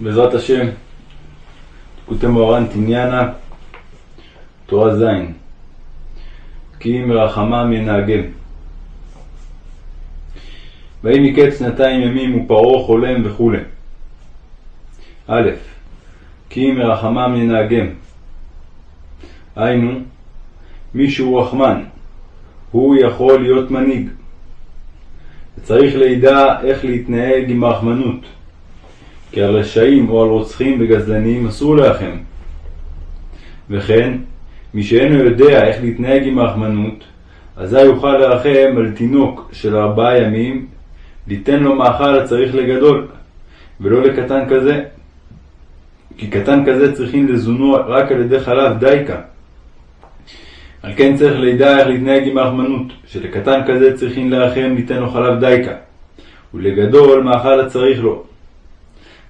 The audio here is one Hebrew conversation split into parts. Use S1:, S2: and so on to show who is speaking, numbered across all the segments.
S1: בעזרת השם, תקוטי מוהר"ן תניאנה, תורה ז' כי אם רחמם ינהגם. ויהי מקץ שנתיים ימים ופרעה חולם וכו'. א. כי אם מרחמם ינהגם. היינו, מי שהוא רחמן, הוא יכול להיות מנהיג. וצריך לידע איך להתנהג עם הרחמנות. כי על רשעים או על רוצחים וגזלנים אסור לרחם. וכן, מי שאינו יודע איך להתנהג עם הרחמנות, אזי יוכל לרחם על תינוק של ארבעה ימים, ליתן לו מאכל הצריך לגדול, ולא לקטן כזה. כי קטן כזה צריכים לזונו רק על ידי חלב דייקה. על כן צריך לידע איך להתנהג עם הרחמנות, שלקטן כזה צריכים לרחם ליתן לו חלב דייקה, ולגדול מאכל הצריך לו.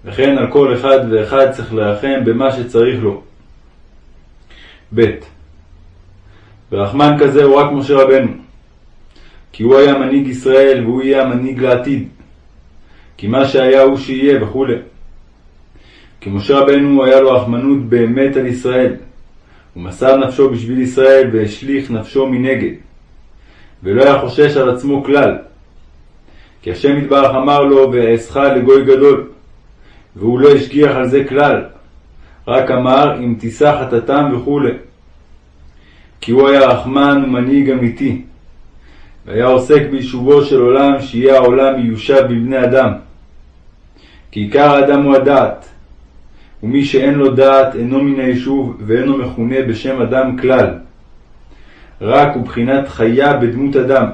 S1: וכן על כל אחד ואחד צריך לרחם במה שצריך לו. ב. ורחמן כזה הוא רק משה רבנו, כי הוא היה מנהיג ישראל והוא יהיה המנהיג לעתיד, כי מה שהיה הוא שיהיה וכו'. כי משה רבנו היה לו רחמנות באמת על ישראל, הוא מסר נפשו בשביל ישראל והשליך נפשו מנגד, ולא היה חושש על עצמו כלל. כי השם יתברך אמר לו, ואעשך לגוי גדול. והוא לא השגיח על זה כלל, רק אמר אם תישא חטאתם וכו'. כי הוא היה רחמן ומנהיג אמיתי, והיה עוסק ביישובו של עולם, שיהיה העולם מיושב בבני אדם. כי עיקר האדם הוא הדעת, ומי שאין לו דעת אינו מן היישוב ואינו מכונה בשם אדם כלל, רק הוא בחינת חיה בדמות אדם.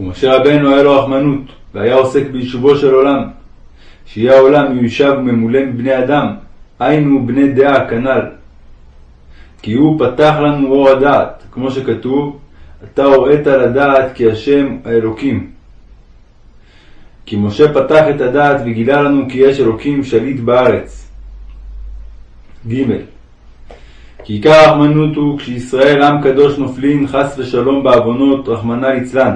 S1: ומשה רבנו היה לו רחמנות, והיה עוסק ביישובו של עולם, שיהיה העולם מיושב וממולא מבני אדם, היינו בני דעה כנ"ל. כי הוא פתח לנו אור הדעת, כמו שכתוב, אתה הוראת לדעת כי השם האלוקים. כי משה פתח את הדעת וגילה לנו כי יש אלוקים שליט בארץ. ג. כי עיקר הרחמנות הוא כשישראל עם קדוש נופלין חס ושלום בעוונות רחמנא ליצלן.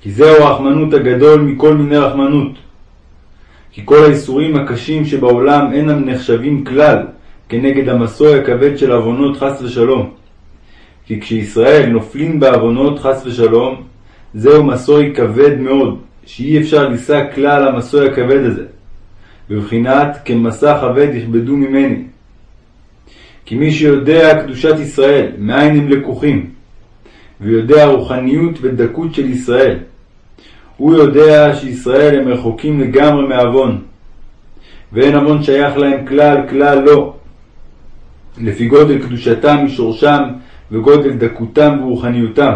S1: כי זהו הרחמנות הגדול מכל מיני רחמנות. כי כל האיסורים הקשים שבעולם אינם נחשבים כלל כנגד המסוי הכבד של עוונות חס ושלום. כי כשישראל נופלים בעוונות חס ושלום, זהו מסוי כבד מאוד, שאי אפשר לישא כלל המסוי הכבד הזה, בבחינת כמסע כבד יכבדו ממני. כי מי שיודע קדושת ישראל, מאין הם לקוחים, ויודע רוחניות ודקות של ישראל, הוא יודע שישראל הם רחוקים לגמרי מעוון, ואין עוון שייך להם כלל כלל לא, לפי גודל קדושתם משורשם וגודל דקותם ורוחניותם.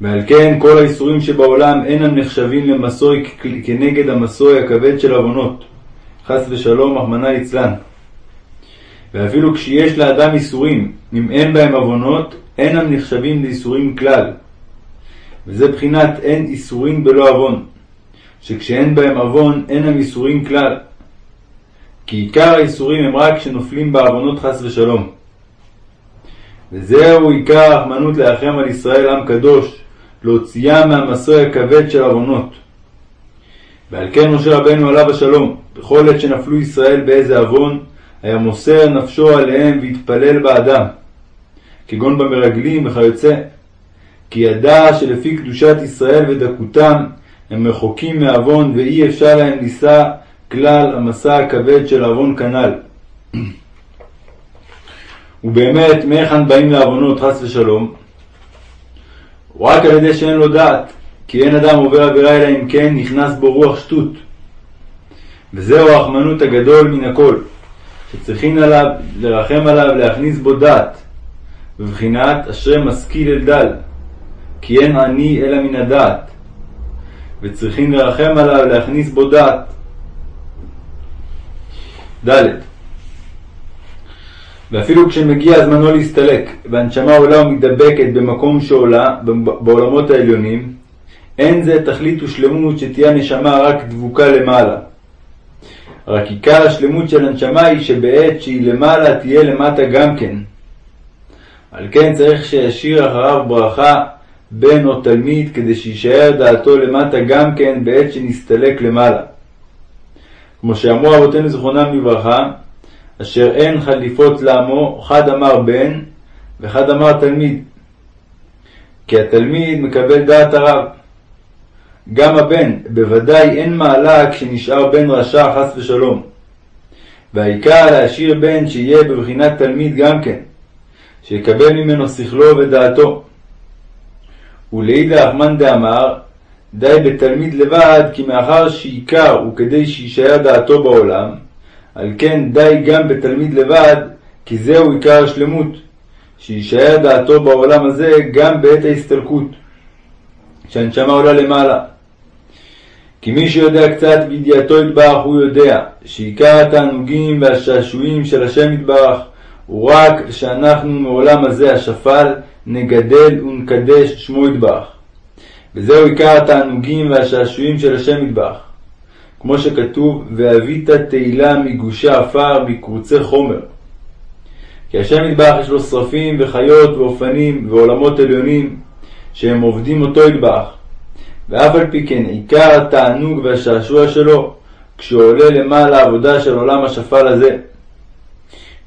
S1: ועל כן כל האיסורים שבעולם אינם נחשבים למסוי כנגד המסוי הכבד של עוונות, חס ושלום, רחמנא ליצלן. ואפילו כשיש לאדם איסורים, אם אין בהם עוונות, אינם נחשבים לאיסורים כלל. וזה בחינת אין איסורים בלא עוון, שכשאין בהם עוון אינם איסורים כלל. כי עיקר האיסורים הם רק כשנופלים בעוונות חס ושלום. וזהו עיקר הרחמנות להרחם על ישראל עם קדוש, להוציאם מהמסוי הכבד של עוונות. ועל כן משה רבנו עליו השלום, בכל עת שנפלו ישראל באיזה עוון, היה מוסר נפשו עליהם והתפלל בעדם, כגון במרגלים וכיוצא. כי ידע שלפי קדושת ישראל ודקותם הם רחוקים מעוון ואי אפשר להם לישא כלל המסע הכבד של עוון כנ"ל. ובאמת, מהיכן באים לעוונות חס ושלום? רק על ידי שאין לו דעת, כי אין אדם עובר עבירה אלא אם כן נכנס בו רוח שטות. וזהו הרחמנות הגדול מן הכל, שצריכין עליו לרחם עליו להכניס בו דעת, בבחינת אשרי משכיל אל דל, כי אין עני אלא מן הדעת, וצריכים לרחם עליו להכניס בו דעת. ד. ואפילו כשמגיע זמנו להסתלק, והנשמה עולה ומתדבקת במקום שעולה, בעולמות העליונים, אין זה תכלית ושלמות שתהיה הנשמה רק דבוקה למעלה. רק עיקר השלמות של הנשמה היא שבעת שהיא למעלה תהיה למטה גם כן. על כן צריך שישיר אחריו ברכה בן או תלמיד כדי שיישאר דעתו למטה גם כן בעת שנסתלק למעלה. כמו שאמרו אבותינו זכרונם לברכה, אשר אין חליפות לעמו, חד אמר בן, וחד אמר תלמיד. כי התלמיד מקבל דעת הרב. גם הבן, בוודאי אין מעלה כשנשאר בן רשע חס ושלום. והעיקר להשאיר בן שיהיה בבחינת תלמיד גם כן, שיקבל ממנו שכלו ודעתו. ולאידך מאן דאמר, די בתלמיד לבד, כי מאחר שעיקר הוא כדי שיישאר דעתו בעולם, על כן די גם בתלמיד לבד, כי זהו עיקר השלמות, שיישאר דעתו בעולם הזה גם בעת ההסתלקות, שהנשמה עולה למעלה. כי מי שיודע קצת בידיעתו יתברך הוא יודע שעיקר התענוגים והשעשועים של השם יתברך הוא רק שאנחנו מעולם הזה השפל נגדל ונקדש שמו יתברך. וזהו עיקר התענוגים והשעשועים של השם יתברך. כמו שכתוב, ואבית תהילה מגושי עפר מקרוצי חומר. כי השם יתברך יש לו שרפים וחיות ואופנים ועולמות עליונים שהם עובדים אותו יתברך. ואף על פי כן עיקר התענוג והשעשוע שלו כשהוא עולה למעלה העבודה של עולם השפל הזה.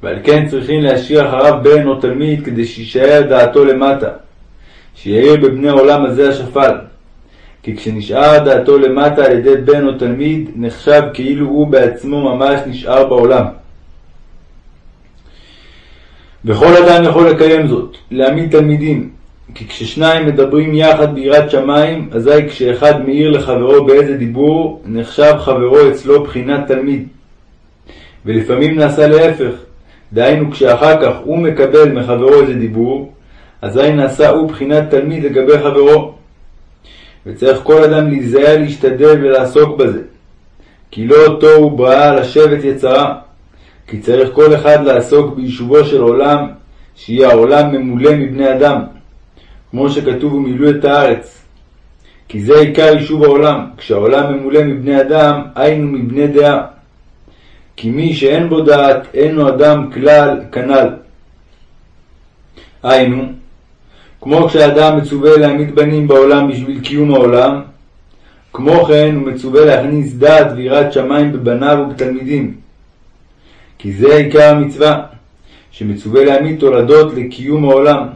S1: ועל כן צריכים להשאיר אחריו בן או תלמיד כדי שיישאר דעתו למטה, שיאיר בבני העולם הזה השפל. כי כשנשאר דעתו למטה על ידי בן או תלמיד, נחשב כאילו הוא בעצמו ממש נשאר בעולם. וכל אדם יכול לקיים זאת, להעמיד תלמידים, כי כששניים מדברים יחד ביראת שמיים, אזי כשאחד מעיר לחברו באיזה דיבור, נחשב חברו אצלו בחינת תלמיד. ולפעמים נעשה להפך, דהיינו כשאחר כך הוא מקבל מחברו איזה דיבור, אזי נעשה הוא בחינת תלמיד לגבי חברו. וצריך כל אדם להיזהר להשתדל ולעסוק בזה. כי לא אותו הוא בראה לשבת יצרה, כי צריך כל אחד לעסוק ביישובו של עולם, שיהיה העולם ממולא מבני אדם. כמו שכתוב ומילאו את הארץ. כי זה עיקר יישוב העולם, כשהעולם ממולא מבני אדם, היינו מבני דעה. כי מי שאין בו דעת, אין לו אדם כלל כנ"ל. היינו, כמו כשאדם מצווה להעמיד בנים בעולם בשביל קיום העולם, כמו כן הוא מצווה להכניס דעת ויראת שמיים בבניו ובתלמידים. כי זה עיקר המצווה, שמצווה להעמיד תולדות לקיום העולם.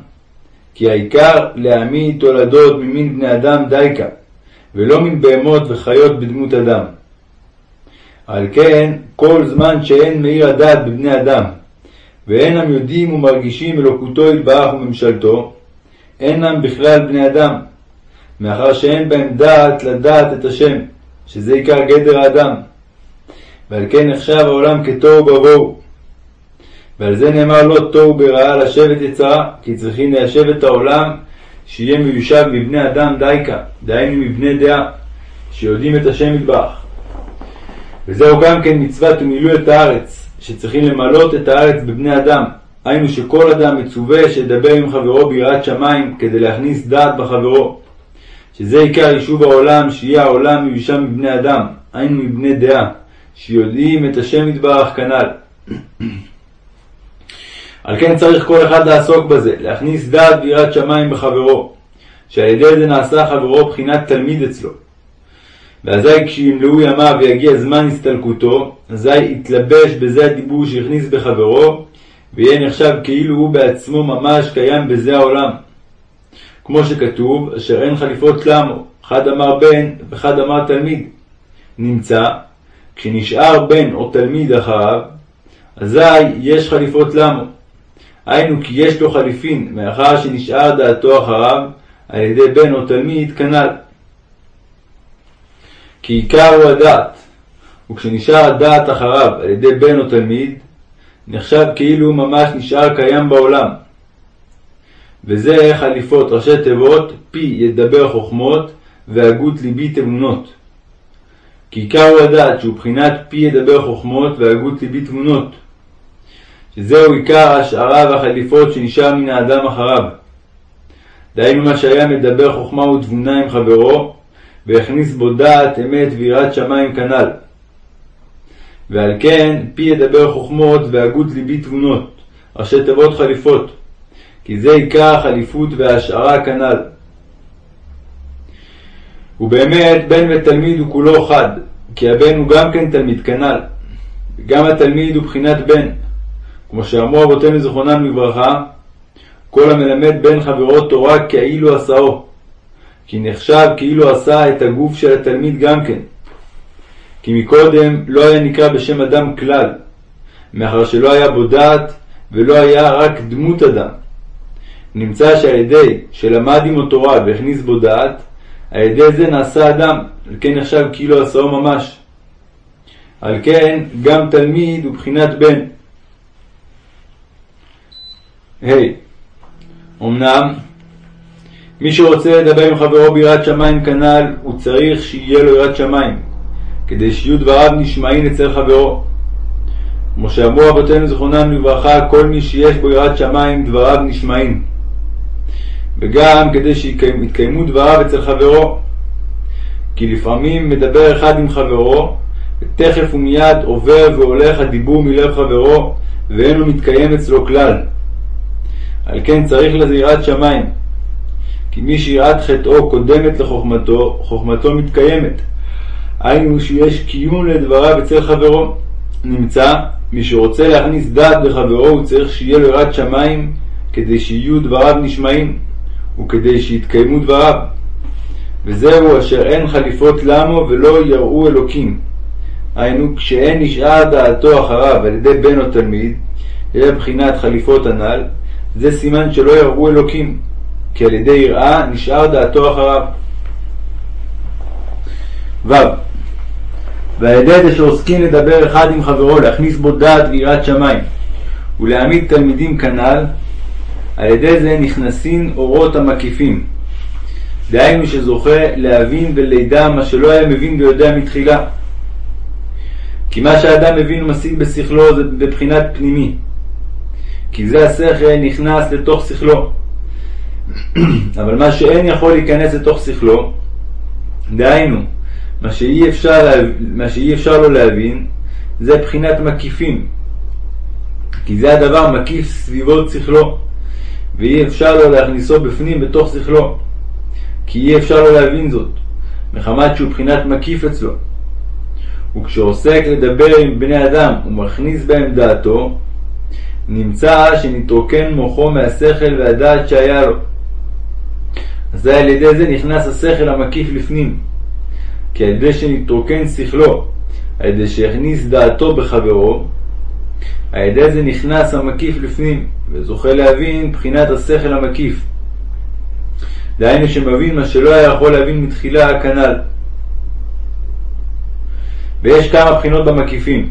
S1: כי העיקר להעמיד תולדות ממין בני אדם דייקה, ולא מן בהמות וחיות בדמות אדם. על כן, כל זמן שאין מאיר הדעת בבני אדם, ואינם יודעים ומרגישים אלוקותו יתברך וממשלתו, אינם בכלל בני אדם, מאחר שאין בהם דעת לדעת את השם, שזה עיקר גדר האדם. ועל כן נחשב העולם כתוהו ובוהו, ועל זה נאמר לא תוהו ברעה לשבת יצרה, כי צריכים ליישב את העולם שיהיה מיושב מבני אדם דייקה, דהיינו מבני דעה, שיודעים את השם יתברך. וזהו גם כן מצוות ומילאו את הארץ, שצריכים למלות את הארץ בבני אדם, היינו שכל אדם מצווה שידבר עם חברו ביראת שמיים כדי להכניס דעת בחברו. שזה עיקר יישוב העולם, שיהיה העולם מיושם מבני אדם, היינו מבני דעה, שיודעים את השם יתברך כנ"ל. על כן צריך כל אחד לעסוק בזה, להכניס דעת ויראת שמיים בחברו, שעל ידי זה נעשה חברו בחינת תלמיד אצלו. ואזי כשימלאו ימיו ויגיע זמן הסתלקותו, אזי יתלבש בזה הדיבור שהכניס בחברו, ויהיה נחשב כאילו הוא בעצמו ממש קיים בזה העולם. כמו שכתוב, אשר אין חליפות למו, אחד אמר בן ואחד אמר תלמיד. נמצא, כשנשאר בן או תלמיד אחריו, אזי יש חליפות למו. היינו כי יש לו חליפין, מאחר שנשאר דעתו אחריו על ידי בן או תלמיד כנ"ל. כי עיקר הוא הדעת, וכשנשאר הדעת אחריו על ידי בן או תלמיד, נחשב כאילו הוא ממש נשאר קיים בעולם. וזה חליפות ראשי תיבות פי ידבר חוכמות והגות ליבי תמונות. כי עיקר הוא הדעת שהוא בחינת פי ידבר חוכמות והגות ליבי תמונות. שזהו עיקר ההשערה והחליפות שנשאר מן האדם אחריו. דהיינו מה שהיה מדבר חוכמה ותבונה עם חברו, והכניס בו דעת אמת ויראת שמיים כנ"ל. ועל כן פי ידבר חוכמות והגות ליבי תבונות, ראשי תיבות חליפות, כי זה עיקר החליפות וההשערה כנ"ל. ובאמת בן ותלמיד הוא כולו חד, כי הבן הוא גם כן תלמיד כנ"ל, וגם התלמיד הוא בחינת בן, כמו שאמרו אבותינו זיכרונם לברכה, כל המלמד בן חברו תורה כאילו עשאו, כי נחשב כאילו עשה את הגוף של התלמיד גם כן. כי מקודם לא היה נקרא בשם אדם כלל, מאחר שלא היה בו דעת ולא היה רק דמות אדם. נמצא שעל ידי שלמד עמו תורה והכניס בו דעת, על ידי זה נעשה אדם, על כן נחשב כאילו עשאו ממש. על כן גם תלמיד הוא בחינת בן. ה. Hey, אמנם מי שרוצה לדבר עם חברו ביראת שמיים כנ"ל, הוא צריך שיהיה לו יראת שמיים, כדי שיהיו דבריו נשמעים אצל חברו. כמו שאמרו אבותינו זכרונם לברכה, כל מי שיש בו יראת שמיים, דבריו נשמעים. וגם כדי שיתקיימו דבריו אצל חברו. כי לפעמים מדבר אחד עם חברו, ותכף ומיד עובר והולך הדיבור מלב חברו, ואינו מתקיים אצלו כלל. על כן צריך לזה יראת שמיים. כי מי שיראת חטאו קודמת לחוכמתו, חוכמתו מתקיימת. היינו שיש קיום לדבריו אצל חברו. נמצא, מי שרוצה להכניס דעת בחברו, הוא צריך שיהיה לו יראת שמיים, כדי שיהיו דבריו נשמעים, וכדי שיתקיימו דבריו. וזהו אשר אין חליפות למו ולא יראו אלוקים. היינו, כשאין נשאר דעתו אחריו על ידי בן או תלמיד, יהיה בחינת חליפות הנ"ל, זה סימן שלא יראו אלוקים, כי על ידי יראה נשאר דעתו אחריו. ו. ועל ידי זה שעוסקים לדבר אחד עם חברו, להכניס בו דעת ויראת שמיים, ולהעמיד תלמידים כנ"ל, על ידי זה נכנסים אורות המקיפים. דהיינו שזוכה להבין ולידע מה שלא היה מבין ויודע מתחילה. כי מה שאדם מבין ומשיג בשכלו זה בבחינת פנימי. כי זה השכל נכנס לתוך שכלו. אבל מה שאין יכול להיכנס לתוך שכלו, דהיינו, מה שאי אפשר, לה... מה שאי אפשר לו להבין, זה בחינת מקיפים. כי זה הדבר מקיף סביבות שכלו, ואי אפשר לו להכניסו בפנים בתוך שכלו. כי אי אפשר לו להבין זאת, מחמת שהוא בחינת מקיף אצלו. וכשעוסק לדבר עם בני אדם ומכניס בהם דעתו, נמצא שנתרוקן מוחו מהשכל והדעת שהיה לו. אזי על ידי זה נכנס השכל המקיף לפנים, כי על ידי שנתרוקן שכלו, על ידי שהכניס דעתו בחברו, על ידי זה נכנס המקיף לפנים, וזוכה להבין בחינת השכל המקיף. דהיינו שמבין מה שלא היה יכול להבין מתחילה כנ"ל. ויש כמה בחינות במקיפים.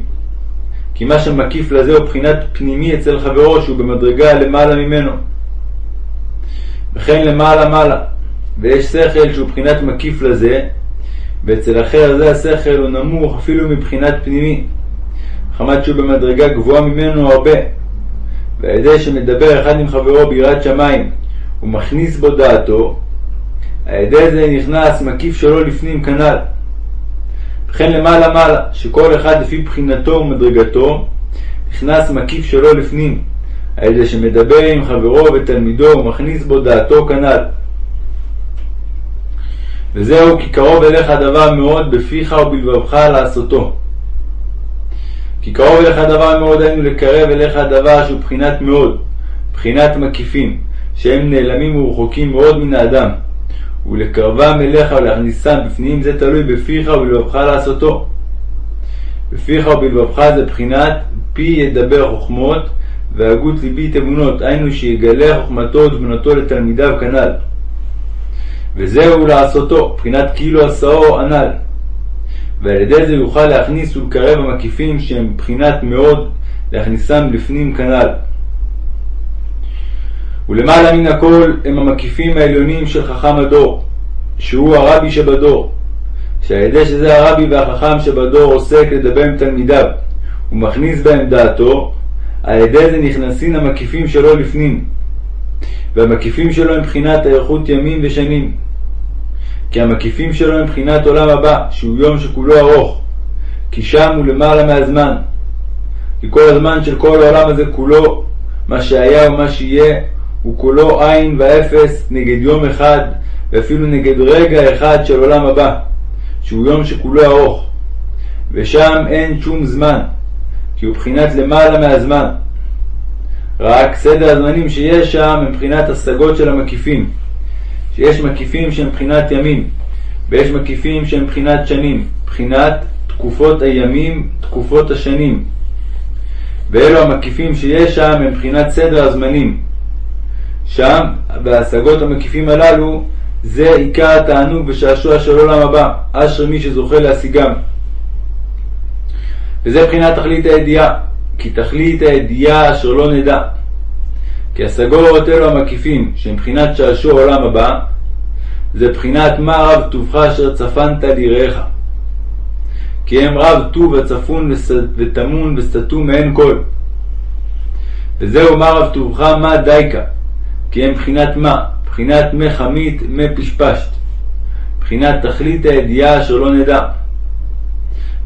S1: כי מה שמקיף לזה הוא בחינת פנימי אצל חברו שהוא במדרגה למעלה ממנו. וכן למעלה מעלה. ויש שכל שהוא בחינת מקיף לזה, ואצל אחר זה השכל הוא נמוך אפילו מבחינת פנימי. חמת שהוא במדרגה גבוהה ממנו הרבה. ועל ידי שמדבר אחד עם חברו ביראת שמיים ומכניס בו דעתו, על ידי זה נכנס מקיף שלו לפנים כנ"ל. וכן למעלה מעלה, שכל אחד לפי בחינתו ומדרגתו, נכנס מקיף שלו לפנים, על ידי שמדבר עם חברו ותלמידו ומכניס בו דעתו כנ"ל. וזהו כי קרוב אליך הדבר מאוד בפיך ובלבבך לעשותו. כי קרוב אליך הדבר מאוד היינו לקרב אליך הדבר שהוא בחינת מאוד, בחינת מקיפים, שהם נעלמים ורחוקים מאוד מן האדם. ולקרבם אליך ולהכניסם בפנים זה תלוי בפיך ובלבבך לעשותו. בפיך ובלבבך זה בחינת פי ידבר חוכמות והגות ליבי תבונות, היינו שיגלה חוכמתו ותבונתו לתלמידיו כנ"ל. וזהו לעשותו, בחינת כאילו עשאו הנ"ל. ועל ידי זה יוכל להכניס ולקרב המקיפים שהם בחינת מאוד, להכניסם לפנים כנ"ל. ולמעלה מן הכל הם המקיפים העליונים של חכם הדור, שהוא הרבי שבדור, שעל ידי שזה הרבי והחכם שבדור עוסק לדבר עם תלמידיו, ומכניס בהם דעתו, על ידי זה נכנסים המקיפים שלו לפנים, והמקיפים שלו הם בחינת אריכות ימים ושנים. כי המקיפים שלו הם בחינת עולם הבא, שהוא יום שכולו ארוך, כי שם הוא למעלה מהזמן. כי כל הזמן של כל העולם הזה כולו, מה שהיה ומה שיהיה, הוא כולו עין ואפס נגד יום אחד, ואפילו נגד רגע אחד של עולם הבא, שהוא יום שכולו ארוך. ושם אין שום זמן, כי הוא בחינת למעלה מהזמן. רק סדר הזמנים שיש שם מבחינת השגות של המקיפים, שיש מקיפים שהם מבחינת ימים, ויש מקיפים שהם מבחינת שנים, מבחינת תקופות הימים, תקופות השנים. ואלו המקיפים שיש שם הם מבחינת סדר הזמנים. שם, בהשגות המקיפים הללו, זה עיקר התענוג ושעשוע של עולם הבא, אשר מי שזוכה להשיגם. וזה מבחינת תכלית הידיעה, כי תכלית הידיעה אשר לא נדע. כי השגות אלו המקיפים, שמבחינת שעשוע עולם הבא, זה בחינת מה רב טובך אשר צפנת ליראיך. כי הם רב טוב הצפון וטמון וסתום מעין כל. וזהו מה רב טובך מה דייקה, כי הם בחינת מה? בחינת מי חמית, מי פשפשת. בחינת תכלית הידיעה אשר לא נדע.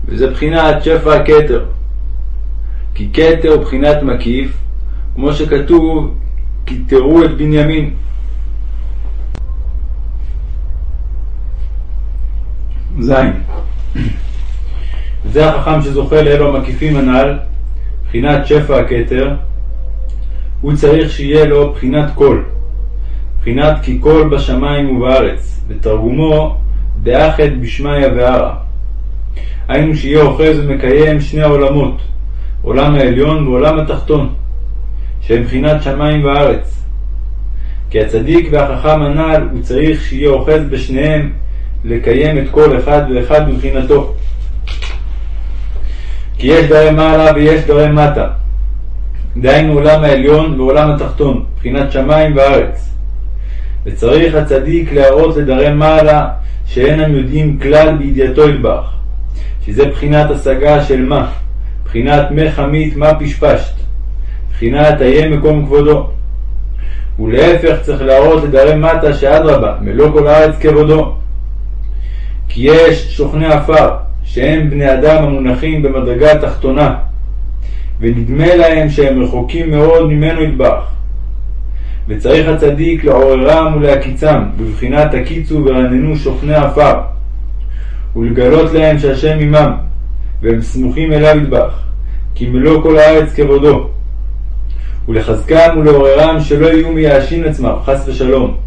S1: וזה בחינת שפע הכתר. כי כתר הוא בחינת מקיף, כמו שכתוב, כי תראו את בנימין. ז. זה החכם שזוכה לאלו המקיפים הנ"ל, בחינת שפע הכתר, הוא צריך שיהיה לו בחינת קול, בחינת כי קול בשמיים ובארץ, בתרגומו דאחד בשמיא והרע. היינו שיהיה אוחז ומקיים שני העולמות, עולם העליון ועולם התחתון, שהם בחינת שמיים וארץ. כי הצדיק והחכם הנ"ל הוא צריך שיהיה אוחז בשניהם לקיים את כל אחד ואחד מבחינתו. כי יש דרי מעלה ויש דרי מטה, דהיינו עולם העליון ועולם התחתון, מבחינת שמיים וארץ. וצריך הצדיק להראות לדרי מעלה שאינם יודעים כלל בידיעתו ידבח, שזה בחינת השגה של מה, בחינת מה חמית מה פשפשת, בחינת איה מקום כבודו. ולהפך צריך להראות לדרי מטה שאדרבה, מלוא כל הארץ כבודו. כי יש שוכני עפר, שהם בני אדם המונחים במדרגה התחתונה, ונדמה להם שהם רחוקים מאוד ממנו ידבח. וצריך הצדיק לעוררם ולהקיצם, בבחינת הקיצו ורננו שוכני עפר, ולגלות להם שהשם עמם, והם סמוכים אליו ידבח, כי מלוא כל הארץ כבודו. ולחזקם ולעוררם שלא יהיו מייאשים עצמם, חס ושלום,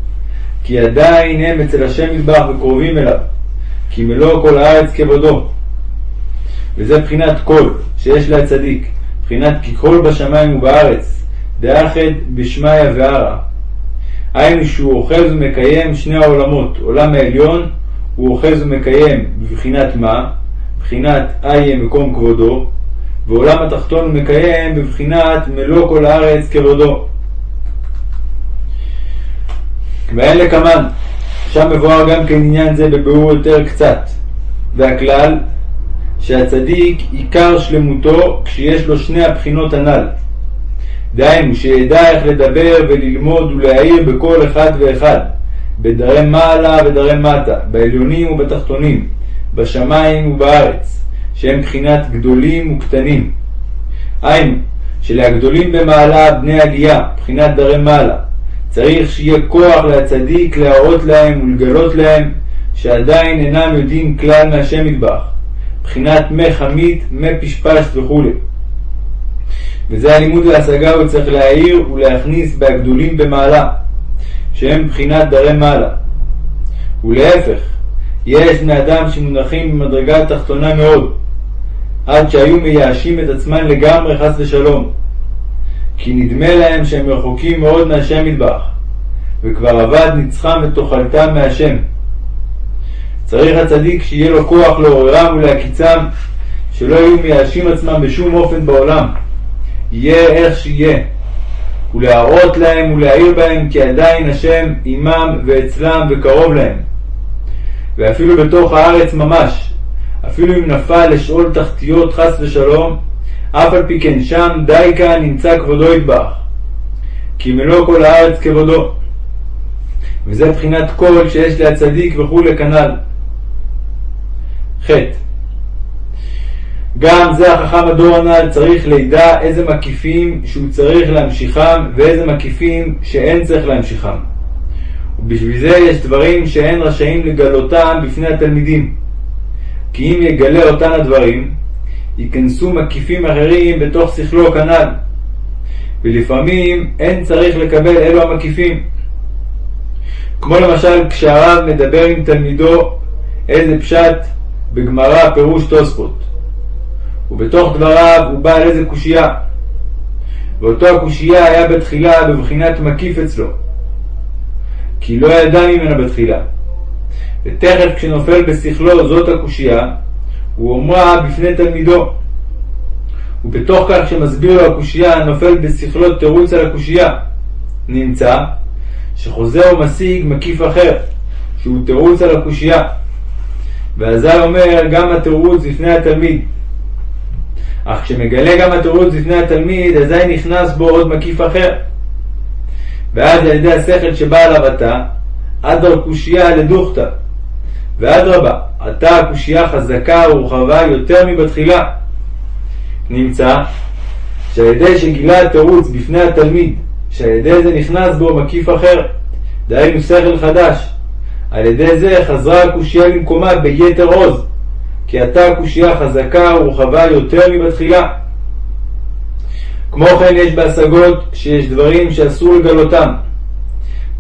S1: כי עדיין הם אצל השם ידבח וקרובים אליו, כי מלוא כל הארץ כבודו. וזה בחינת כל שיש לה צדיק, בחינת כי כל בשמיים ובארץ, דאחד בשמיא והרע. היינו שהוא אוחז ומקיים שני העולמות, עולם העליון הוא אוחז ומקיים בבחינת מה? בבחינת איה מקום כבודו, ועולם התחתון הוא מקיים בבחינת מלוא כל הארץ כבודו. ואין לקמן, שם מבואר גם כן עניין זה בביאור יותר קצת. והכלל, שהצדיק עיקר שלמותו כשיש לו שני הבחינות הנ"ל. דהיינו, שידע איך לדבר וללמוד ולהעיר בכל אחד ואחד, בדרי מעלה ודרי מטה, בעליונים ובתחתונים, בשמיים ובארץ, שהם בחינת גדולים וקטנים. היינו, שלהגדולים במעלה בני הגייה, בחינת דרי מעלה, צריך שיהיה כוח לצדיק להראות להם ולגלות להם שעדיין אינם יודעים כלל מהשם מטבח, בחינת מי חמית, מי פשפש וכו'. וזה הלימוד להשגה הוא צריך להעיר ולהכניס בהגדולים במעלה, שהם בחינת דרי מעלה. ולהפך, יש בני אדם שמונחים במדרגה תחתונה מאוד, עד שהיו מייאשים את עצמם לגמרי חס ושלום, כי נדמה להם שהם רחוקים מאוד מהשם מטבח, וכבר אבד נצחם ותאכלתם מהשם. צריך הצדיק שיהיה לו כוח לעוררם ולהקיצם, שלא יהיו מייאשים עצמם בשום אופן בעולם. יהיה איך שיהיה. ולהראות להם ולהעיר בהם כי עדיין השם עמם ואצלם וקרוב להם. ואפילו בתוך הארץ ממש, אפילו אם נפל לשאול תחתיות חס ושלום, אף על פי כן שם די כאן נמצא כבודו ידבח, כי מלוא כל הארץ כבודו. וזה בחינת קול שיש להצדיק וכולי כנ"ל. ח. גם זה החכם הדור הנ"ל צריך לידע איזה מקיפים שהוא צריך להמשיכם ואיזה מקיפים שאין צריך להמשיכם. ובשביל זה יש דברים שאין רשאים לגלותם בפני התלמידים. כי אם יגלה אותן הדברים, ייכנסו מקיפים אחרים בתוך שכלו כנ"ל, ולפעמים אין צריך לקבל אלו המקיפים. כמו למשל כשהרב מדבר עם תלמידו איזה פשט בגמרא פירוש תוספות, ובתוך דבריו הוא בא על איזה קושייה, ואותו הקושייה היה בתחילה בבחינת מקיף אצלו, כי לא ידע ממנה בתחילה. ותכף כשנופל בשכלו זאת הקושייה, הוא אומרה בפני תלמידו. ובתוך כך שמסביר לו הקושייה, נופל בשכלו תירוץ על הקושייה. נמצא שחוזר ומשיג מקיף אחר, שהוא תירוץ על הקושייה. ואזי אומר גם התירוץ לפני התלמיד. אך כשמגלה גם התירוץ לפני התלמיד, אזי נכנס בו עוד מקיף אחר. ואז על ידי השכל שבא עליו עתה, אדר קושייה לדוכתא. ואדרבה, עתה הקושייה חזקה ורחבה יותר מבתחילה. נמצא שעל ידי שגילה התירוץ בפני התלמיד, שעל ידי זה נכנס בו מקיף אחר, דהיינו שכל חדש, על ידי זה חזרה הקושייה למקומה ביתר עוז, כי עתה הקושייה חזקה ורחבה יותר מבתחילה. כמו כן יש בהשגות שיש דברים שאסור לגלותם,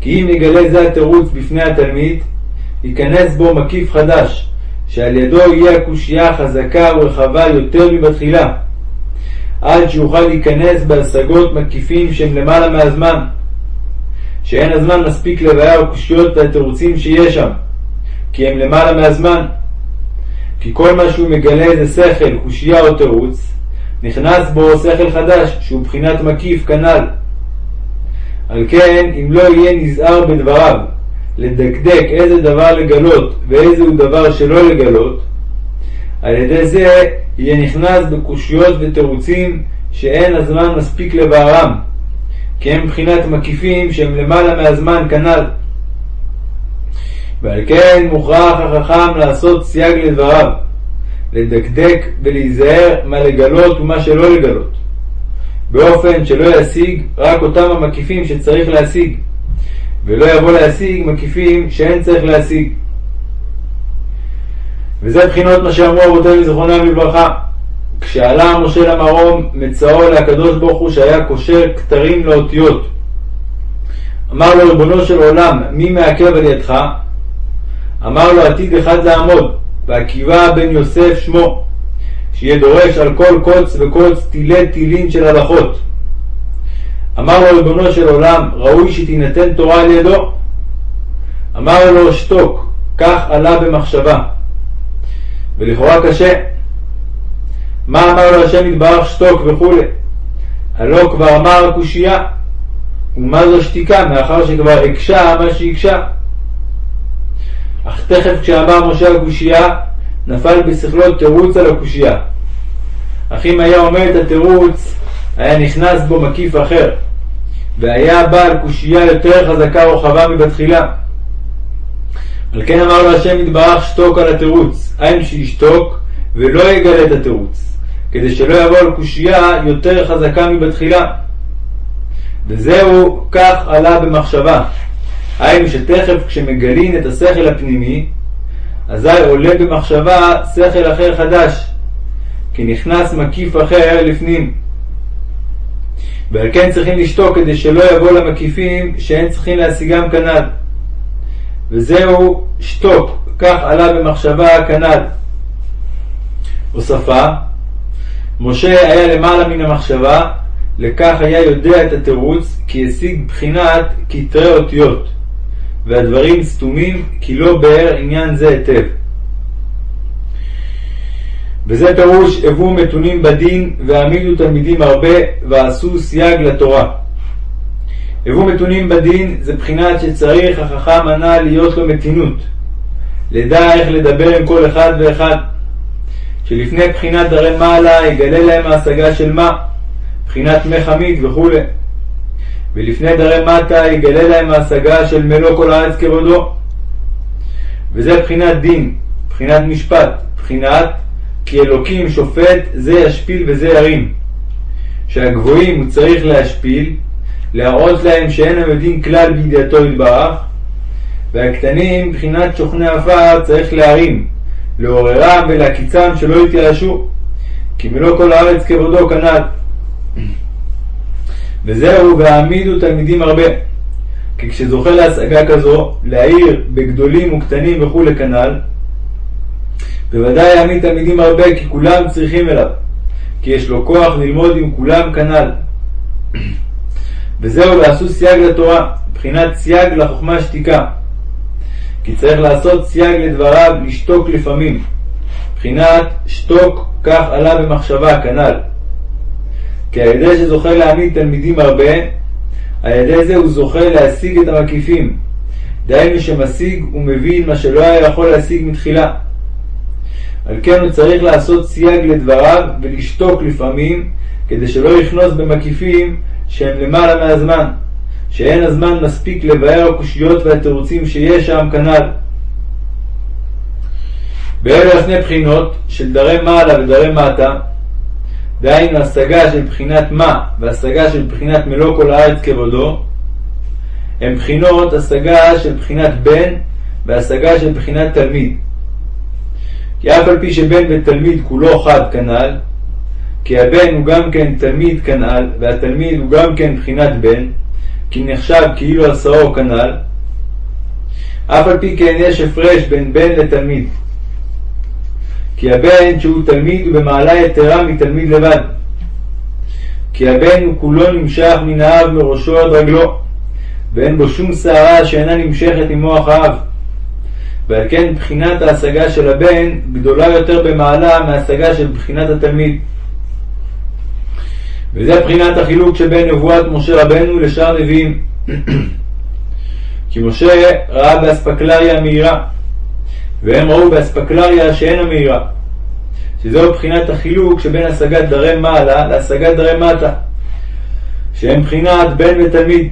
S1: כי אם יגלה זה התירוץ בפני התלמיד, ייכנס בו מקיף חדש, שעל ידו יהיה הקושייה חזקה ורחבה יותר מבתחילה, עד שיוכל להיכנס בהשגות מקיפים שהם למעלה מהזמן, שאין הזמן מספיק לבאר הקושיות והתירוצים שיש שם, כי הם למעלה מהזמן. כי כל מה שהוא מגלה זה שכל, קושייה או תירוץ, נכנס בו שכל חדש, שהוא בחינת מקיף כנ"ל. על כן, אם לא יהיה נזהר בדבריו, לדקדק איזה דבר לגלות ואיזה הוא דבר שלא לגלות, על ידי זה יהיה נכנס בקושיות ותירוצים שאין הזמן מספיק לבערם, כי הם מבחינת מקיפים שהם למעלה מהזמן כנ"ל. ועל כן מוכרח החכם לעשות סייג לדבריו, לדקדק ולהיזהר מה לגלות ומה שלא לגלות, באופן שלא ישיג רק אותם המקיפים שצריך להשיג, ולא יבוא להשיג מקיפים שאין צריך להשיג. וזה בחינות מה שאמרו אבותינו זיכרונם לברכה. כשעלה משה למרום מצאו להקדוש ברוך הוא שהיה קושר כתרים לאותיות. אמר לו ריבונו של עולם, מי מעכב על ידך? אמר לו עתיד אחד לעמוד, ועקיבא בן יוסף שמו, שיהיה דורש על כל קוץ וקוץ תילי תילין של הלכות. אמר לו ריבונו של עולם, ראוי שתינתן תורה על ידו. אמר לו שתוק, כך עלה במחשבה. ולכאורה קשה. מה אמר לו השם יתברך שתוק וכולי? הלא כבר אמר הקושייה. ומה זו שתיקה, מאחר שכבר הקשה מה שהקשה. אך תכף כשאמר משה הקושייה, נפל בשכלו תירוץ על הקושייה. אך אם היה אומר את התירוץ, היה נכנס בו מקיף אחר, והיה בעל קושייה יותר חזקה ורחבה מבתחילה. על כן אמר לו השם יתברך שתוק על התירוץ, אין שישתוק ולא יגלה את התירוץ, כדי שלא יבוא על קושייה יותר חזקה מבתחילה. וזהו כך עלה במחשבה, היינו שתכף כשמגלין את השכל הפנימי, אזי עולה במחשבה שכל אחר חדש, כי נכנס מקיף אחר לפנים. ועל כן צריכים לשתוק כדי שלא יבוא למקיפים שאין צריכים להשיגם כנ"ל. וזהו שתוק, כך עלה במחשבה כנ"ל. הוספה משה היה למעלה מן המחשבה, לכך היה יודע את התירוץ, כי השיג בחינת כתרי אותיות, והדברים סתומים, כי לא באר עניין זה היטב. וזה פירוש הבו מתונים בדין והעמידו תלמידים הרבה ועשו סייג לתורה. הבו מתונים בדין זה בחינת שצריך החכם הנ"ל להיות לו מתינות, לדע איך לדבר עם כל אחד ואחד, שלפני בחינת דרי מעלה יגלה להם ההשגה של מה, בחינת מי חמית וכו', ולפני דרי מטה יגלה להם ההשגה של מלוא כל הארץ כבודו. וזה בחינת דין, בחינת משפט, בחינת כי אלוקים שופט זה ישפיל וזה ירים. שהגבוהים הוא צריך להשפיל, להראות להם שאין יודעים כלל בידיעתו יתברך, והקטנים, מבחינת שוכני עפר, צריך להרים, לעוררם ולהקיצם שלא יתייאשו, כי מלוא כל הארץ כבודו כנ"ל. וזהו, והעמידו תלמידים הרבה. כי כשזוכה להשגה כזו, להעיר בגדולים וקטנים וכולי כנ"ל, בוודאי יעמיד תלמידים הרבה, כי כולם צריכים אליו, כי יש לו כוח ללמוד עם כולם כנ"ל. וזהו ועשו סייג לתורה, מבחינת סייג לחוכמה שתיקה. כי צריך לעשות סייג לדבריו, לשתוק לפעמים. מבחינת שתוק כך עלה במחשבה כנ"ל. כי על ידי שזוכה להעמיד תלמידים הרבה, על ידי זה הוא זוכה להשיג את המקיפים. דהיינו שמשיג ומבין מה שלא היה יכול להשיג מתחילה. על כן הוא צריך לעשות סייג לדבריו ולשתוק לפעמים, כדי שלא יכנוס במקיפים שהם למעלה מהזמן, שאין הזמן מספיק לבאר הקושיות והתירוצים שיש שם כנ"ל. באלה שני בחינות של דרי מעלה ודרי מטה, דהיינו השגה של בחינת מה והשגה של בחינת מלוא כל הארץ כבודו, הם בחינות השגה של בחינת בן והשגה של בחינת תלמיד. כי אף על פי שבן ותלמיד כולו חד כנ"ל, כי הבן הוא גם כן תלמיד כנ"ל, והתלמיד הוא גם כן בחינת בן, כי נחשב כאילו עשאו כנ"ל, אף על פי כן יש הפרש בין בן לתלמיד. כי הבן שהוא תלמיד הוא במעלה יתרה מתלמיד לבד. כי הבן הוא כולו נמשך מן האב מראשו עד רגלו, ואין בו שום שערה שאינה נמשכת ממוח האב. ועל כן בחינת ההשגה של הבן גדולה יותר במעלה מההשגה של בחינת התלמיד. וזה בחינת החילוק שבין נבואת משה רבנו לשאר נביאים. כי משה ראה באספקלריה המהירה, והם ראו באספקלריה שאין המהירה, שזהו בחינת החילוק שבין השגת דרי מעלה להשגת דרי מטה, שהם בחינת בן ותלמיד.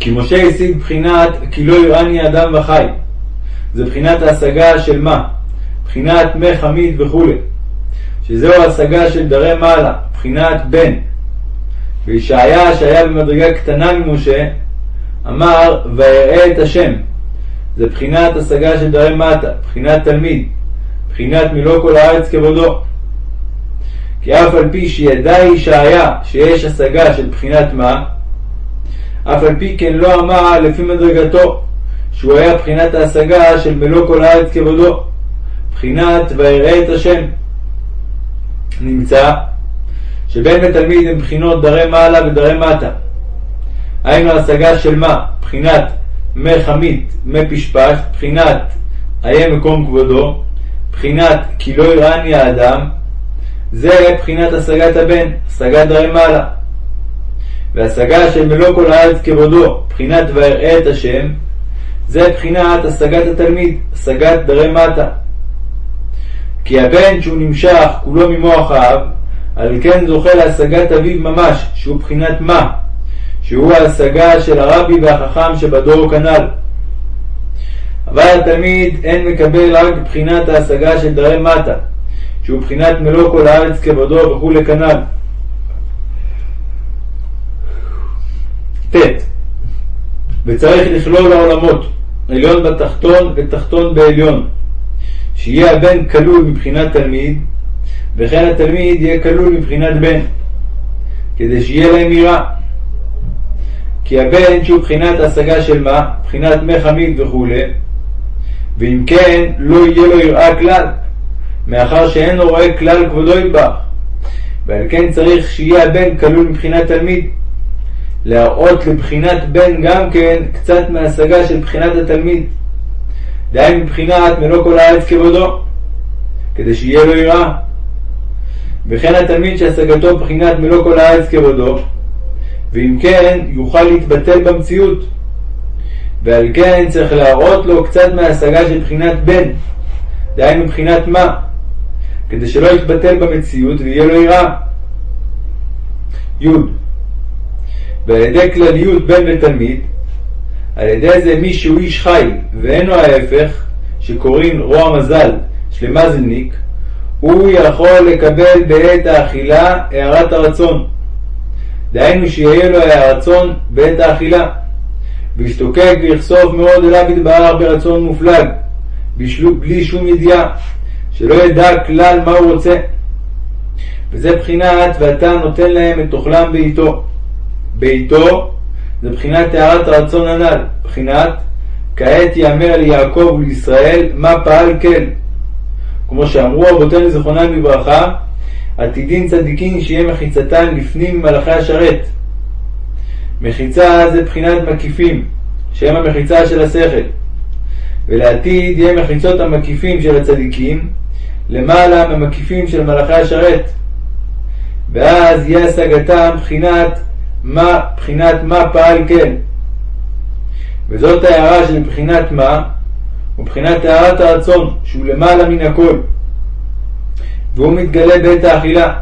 S1: כי משה השיג בחינת כי לא יראני אדם וחי, זה בחינת ההשגה של מה? בחינת מי חמיד וכו', שזהו ההשגה של דרי מעלה, בחינת בן. וישעיה שהיה במדרגה קטנה ממשה, אמר ויראה את השם. זה בחינת השגה של דרי מטה, בחינת תלמיד, בחינת מלוא כל הארץ כבודו. כי אף על פי שידע ישעיה שיש השגה של בחינת מה, אף על פי כן לא אמר לפי מדרגתו, שהוא היה בחינת ההשגה של מלוא כל הארץ כבודו, בחינת ויראה את השם. נמצא שבן ותלמיד הם בחינות דרי מעלה ודרי מטה. היינו השגה של מה? בחינת מי חמית, מי פשפש, בחינת איה מקום כבודו, בחינת כי לא יראני האדם, זה בחינת השגת הבן, השגת דרי מעלה. והשגה של מלוא כל הארץ כבודו, בחינת ויראה את השם, זה בחינת השגת התלמיד, השגת דרי מטה. כי הבן שהוא נמשך כולו ממוח האב, על כן זוכה להשגת אביו ממש, שהוא בחינת מה, שהוא ההשגה של הרבי והחכם שבדור כנ"ל. אבל התלמיד אין מקבל רק בחינת ההשגה של דרי מטה, שהוא בחינת מלוא כל הארץ כבודו וכולי כנ"ל. ט. וצריך לכלול העולמות, עליון בתחתון ותחתון בעליון, שיהיה הבן כלול מבחינת תלמיד, וכן התלמיד יהיה כלול מבחינת בן, כדי שיהיה להם יראה. כי הבן שהוא בחינת השגה של מה? בחינת מי חמיד וכו', ואם כן לא יהיה לו יראה כלל, מאחר שאין לו רואה כלל כבודו ידבח, ועל כן צריך שיהיה הבן כלול מבחינת תלמיד, להראות לבחינת בן גם כן קצת מהשגה של בחינת התלמיד, דהיינו מבחינת מלוא כל הארץ כבודו, כדי שיהיה לו יראה. וכן התלמיד שהשגתו בחינת מלוא כל הארץ כבודו, ואם כן יוכל להתבטל במציאות. ועל כן צריך להראות לו קצת מההשגה של בחינת בן, דהיינו מבחינת מה, כדי שלא יתבטל במציאות ויהיה לו יראה. י. ועל ידי כלליות בן ותלמיד, על ידי זה מי שהוא איש חי ואינו ההפך, שקוראים רוע מזל שלמזלניק, הוא יכול לקבל בעת האכילה הערת הרצון. דהיינו שיהיה לו הרצון בעת האכילה, וישתוקק ויחשוף מאוד אליו יתברך ברצון מופלג, בלי שום ידיעה, שלא ידע כלל מה הוא רוצה. וזה בחינת ואתה נותן להם את אוכלם בעיתו. בעיתו זה בחינת טהרת הרצון הנ"ל, בחינת כעת יאמר ליעקב ולישראל מה פעל כל. כמו שאמרו אבותינו זיכרונם לברכה, עתידין צדיקים שיהיה מחיצתן לפנים ממלאכי השרת. מחיצה זה בחינת מקיפים, שהם המחיצה של השכל. ולעתיד יהיה מחיצות המקיפים של הצדיקים למעלה ממקיפים של מלאכי השרת. ואז יהיה השגתם בחינת מה, בחינת מה פעל כן. וזאת ההערה של בחינת מה, ובחינת טהרת הרצון, שהוא למעלה מן הכל. והוא מתגלה בעת האכילה,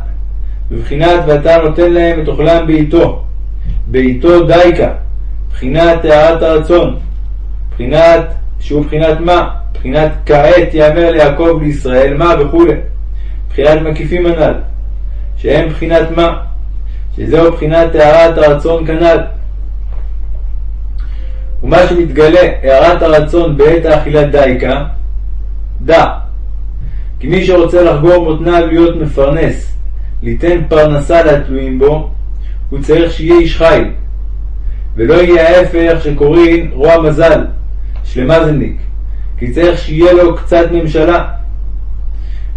S1: בבחינת ואתה נותן להם את אוכלם בעיתו, בעיתו דייקה, בחינת טהרת הרצון, בחינת שהוא בחינת מה, בחינת כעת יאמר ליעקב לישראל מה וכולי, בחינת מקיפים הנ"ל, שהם בחינת מה, שזהו בחינת טהרת הרצון כנ"ל. ומה שמתגלה הערת הרצון בעת האכילת דייקה, דע, כי מי שרוצה לחגור מותניו להיות מפרנס, ליתן פרנסה לתלויים בו, הוא צריך שיהיה איש חיל, ולא יהיה ההפך שקוראים רוע מזל, שלמזלניק, כי צריך שיהיה לו קצת ממשלה,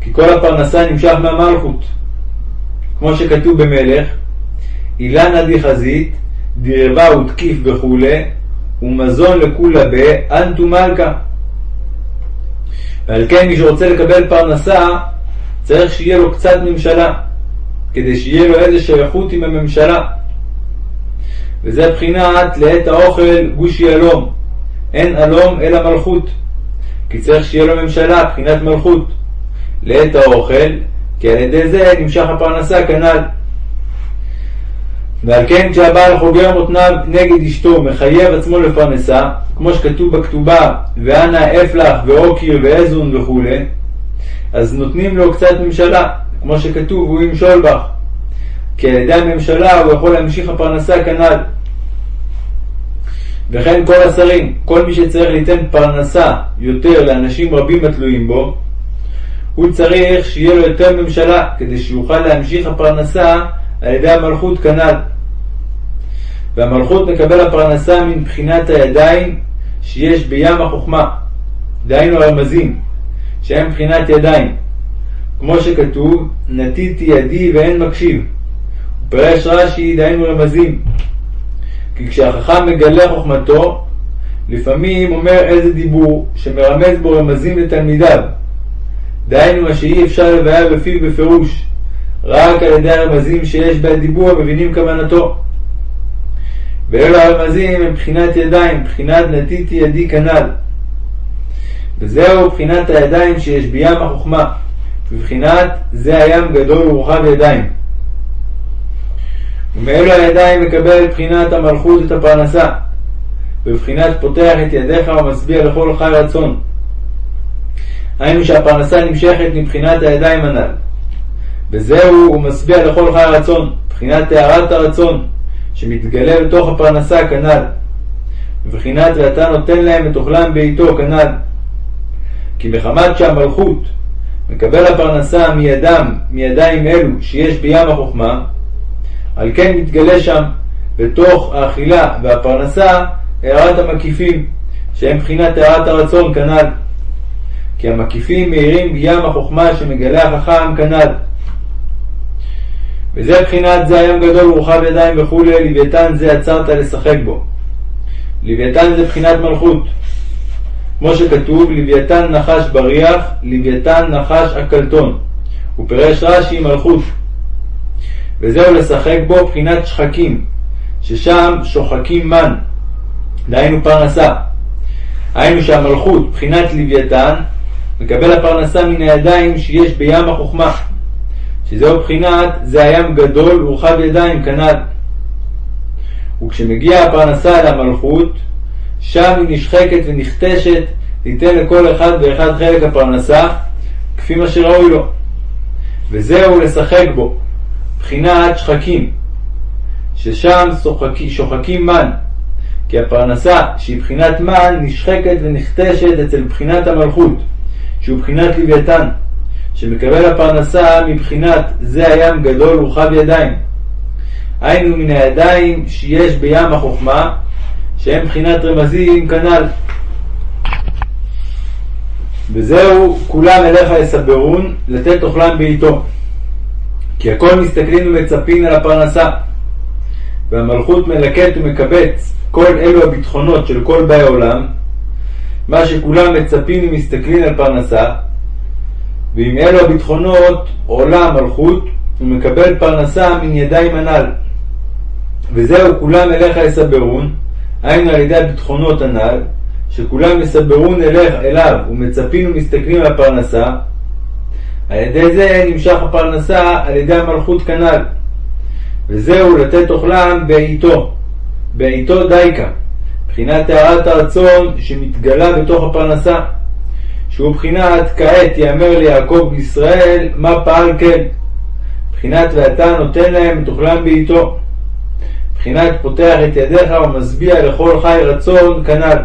S1: כי כל הפרנסה נמשך מהמלכות. כמו שכתוב במלך, אילנה די חזית, דירבה ותקיף וכולי, ומזון לכולה באנטו מלכה. ועל כן מי שרוצה לקבל פרנסה, צריך שיהיה לו קצת ממשלה, כדי שיהיה לו איזה שייכות עם הממשלה. וזה בחינת לעת האוכל גוש יהלום, אין אלום אלא מלכות, כי צריך שיהיה לו ממשלה, בחינת מלכות. לעת האוכל, כי על ידי זה נמשך הפרנסה כנ"ל. ועל כן כשהבעל חוגר מותניו נגד אשתו מחייב עצמו לפרנסה, כמו שכתוב בכתובה, ואנא אפלח ואוקיר ואזון וכו', אז נותנים לו קצת ממשלה, כמו שכתוב, הוא ימשול בך. כי על ידי הממשלה הוא יכול להמשיך הפרנסה כנ"ל. וכן כל השרים, כל מי שצריך ליתן פרנסה יותר לאנשים רבים התלויים בו, הוא צריך שיהיה לו יותר ממשלה, כדי שיוכל להמשיך הפרנסה על ידי המלכות כנ"ל. והמלכות מקבל הפרנסה מן בחינת הידיים שיש בים החוכמה, דהיינו הרמזים, שהם בחינת ידיים. כמו שכתוב, נטיתי ידי ואין מקשיב. ופרש רש"י, דהיינו רמזים. כי כשהחכם מגלה חוכמתו, לפעמים אומר איזה דיבור שמרמז בו רמזים לתלמידיו. דהיינו מה שאי אפשר לבאר בפיו בפירוש, רק על ידי הרמזים שיש בדיבור מבינים כוונתו. ואלו הרמזים הם בחינת ידיים, בחינת נטיתי ידי כנ"ל. וזהו בחינת הידיים שיש בים החוכמה, בבחינת זה הים גדול ורחב ידיים. ומאלו הידיים מקבל בחינת המלכות את הפרנסה, בבחינת פותח את ידיך ומשביע לכל חי רצון. היינו שהפרנסה נמשכת מבחינת הידיים הנ"ל. וזהו הוא משביע לכל חי רצון, בחינת טהרת הרצון, שמתגלה בתוך הפרנסה כנ"ל. מבחינת ואתה נותן להם את אוכלם בעיתו כנ"ל. כי מחמת שהמלכות מקבל הפרנסה מידם, מידיים אלו שיש בים החוכמה, על כן מתגלה שם בתוך האכילה והפרנסה הערת המקיפים, שהם בחינת הערת הרצון כנ"ל. כי המקיפים מאירים בים החוכמה שמגלה החכם כנ"ל. וזה בחינת זה הים גדול ורחב ידיים וכולי, לוויתן זה עצרת לשחק בו. לוויתן זה בחינת מלכות. כמו שכתוב, לוויתן נחש בריח, לוויתן נחש עקלתון. הוא פירש רש"י מלכות. וזהו לשחק בו בחינת שחקים, ששם שוחקים מן, דהיינו פרנסה. היינו שהמלכות, בחינת לוויתן, מקבל הפרנסה מן הידיים שיש בים החוכמה. שזהו בחינת זה הים גדול ורחב ידיים כנ"ל. וכשמגיעה הפרנסה אל המלכות, שם היא נשחקת ונכתשת, תיתן לכל אחד ואחד חלק הפרנסה, כפי מה שראוי לו. וזהו לשחק בו, בחינת שחקים, ששם שוחקים מן, כי הפרנסה, שהיא בחינת מן, נשחקת ונחתשת אצל בחינת המלכות, שהוא בחינת לוויתן, שמקבל הפרנסה מבחינת זה הים גדול ורחב ידיים. היינו מן הידיים שיש בים החוכמה, שהם בחינת רמזים כנ"ל. וזהו כולם אליך יסברון, לתת אוכלם בעיתו. כי הכל מסתכלים ומצפים על הפרנסה, והמלכות מלקט ומקבץ כל אלו הביטחונות של כל באי עולם, מה שכולם מצפים ומסתכלים על פרנסה, ועם אלו הביטחונות עולה המלכות ומקבל פרנסה מן ידיים הנ"ל. וזהו כולם אליך יסברון, היינו על ידי הביטחונות הנ"ל, שכולם יסברון אליך, אליו ומצפים ומסתכלים על הפרנסה, על ידי זה נמשך הפרנסה על ידי המלכות כנ"ל. וזהו לתת אוכלם בעיתו, בעיתו דייקה, מבחינת טהרת הרצון שמתגלה בתוך הפרנסה, שהוא בחינת כעת יאמר ליעקב בישראל מה פעל כן, בחינת ואתה נותן להם את אוכלם בעיתו, בחינת פותח את ידיך ומשביע לכל חי רצון כנ"ל.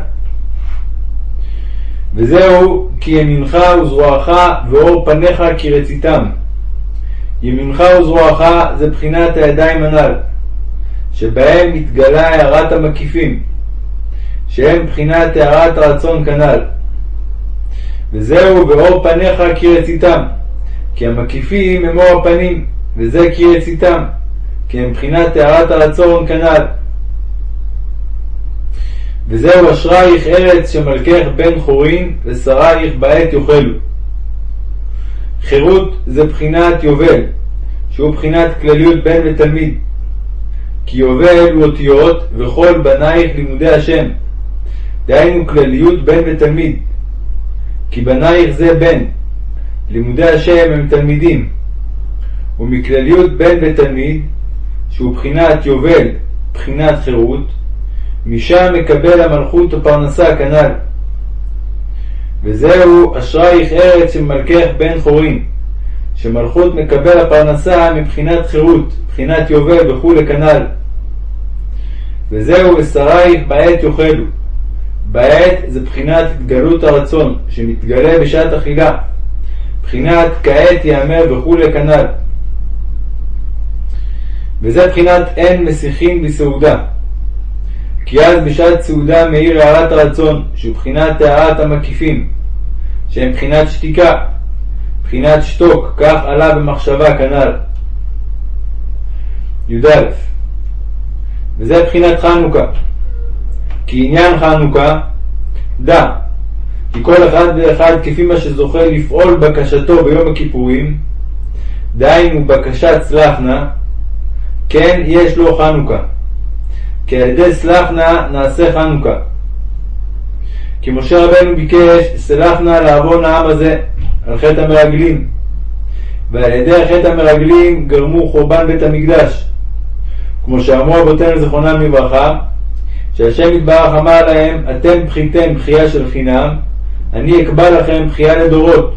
S1: וזהו כי ימינך וזרועך ואור פניך כרציתם. ימינך וזרועך זה בחינת הידיים הנ"ל, שבהם מתגלה הערת המקיפים, שהם בחינת הערת הרצון כנ"ל. וזהו ואור פניך כרציתם, כי המקיפים הם אור הפנים, וזה כרציתם, כי הם בחינת הערת הרצון כנ"ל. וזהו אשרייך ארץ שמלכך בן חורין ושרייך בעת יאכלו. חירות זה בחינת יובל, שהוא בחינת כלליות בן ותלמיד. כי יובל הוא אותיות וכל בנייך לימודי השם. דהיינו כלליות בן ותלמיד. כי בנייך זה בן, לימודי השם הם תלמידים. ומכלליות בן ותלמיד, שהוא בחינת יובל, בחינת חירות, משם מקבל המלכות ופרנסה כנ"ל. וזהו אשרייך ארץ של מלכך בן חורין, שמלכות מקבל הפרנסה מבחינת חירות, מבחינת יובל וכולי כנ"ל. וזהו ושרייך בעת יאכלו. בעת זה בחינת התגלות הרצון, שמתגלה בשעת אכילה. בחינת כעת יאמר וכולי כנ"ל. וזה בחינת אין מסיחים בסעודה. כי אז בשעת סעודה מאיר הערת הרצון, שהוא בחינת טהרת המקיפים, שהם בחינת שתיקה, בחינת שתוק, כך עלה במחשבה כנ"ל. י"א וזה בחינת חנוכה. כי עניין חנוכה, דע, כי כל אחד ואחד כפי מה שזוכה לפעול בקשתו ביום הכיפורים, דהיינו בקשת סלחנה, כן יש לו חנוכה. כי על ידי סלח נא נעשה חנוכה. כי משה רבנו ביקש, סלח נא לעוון העם הזה, על חטא המרגלים. ועל ידי חטא המרגלים גרמו חורבן בית המקדש. כמו שאמרו אבותינו זכרונם לברכה, שהשם יתברך אמר להם, אתם בכיתם בכייה של חינם, אני אקבע לכם בכייה לדורות.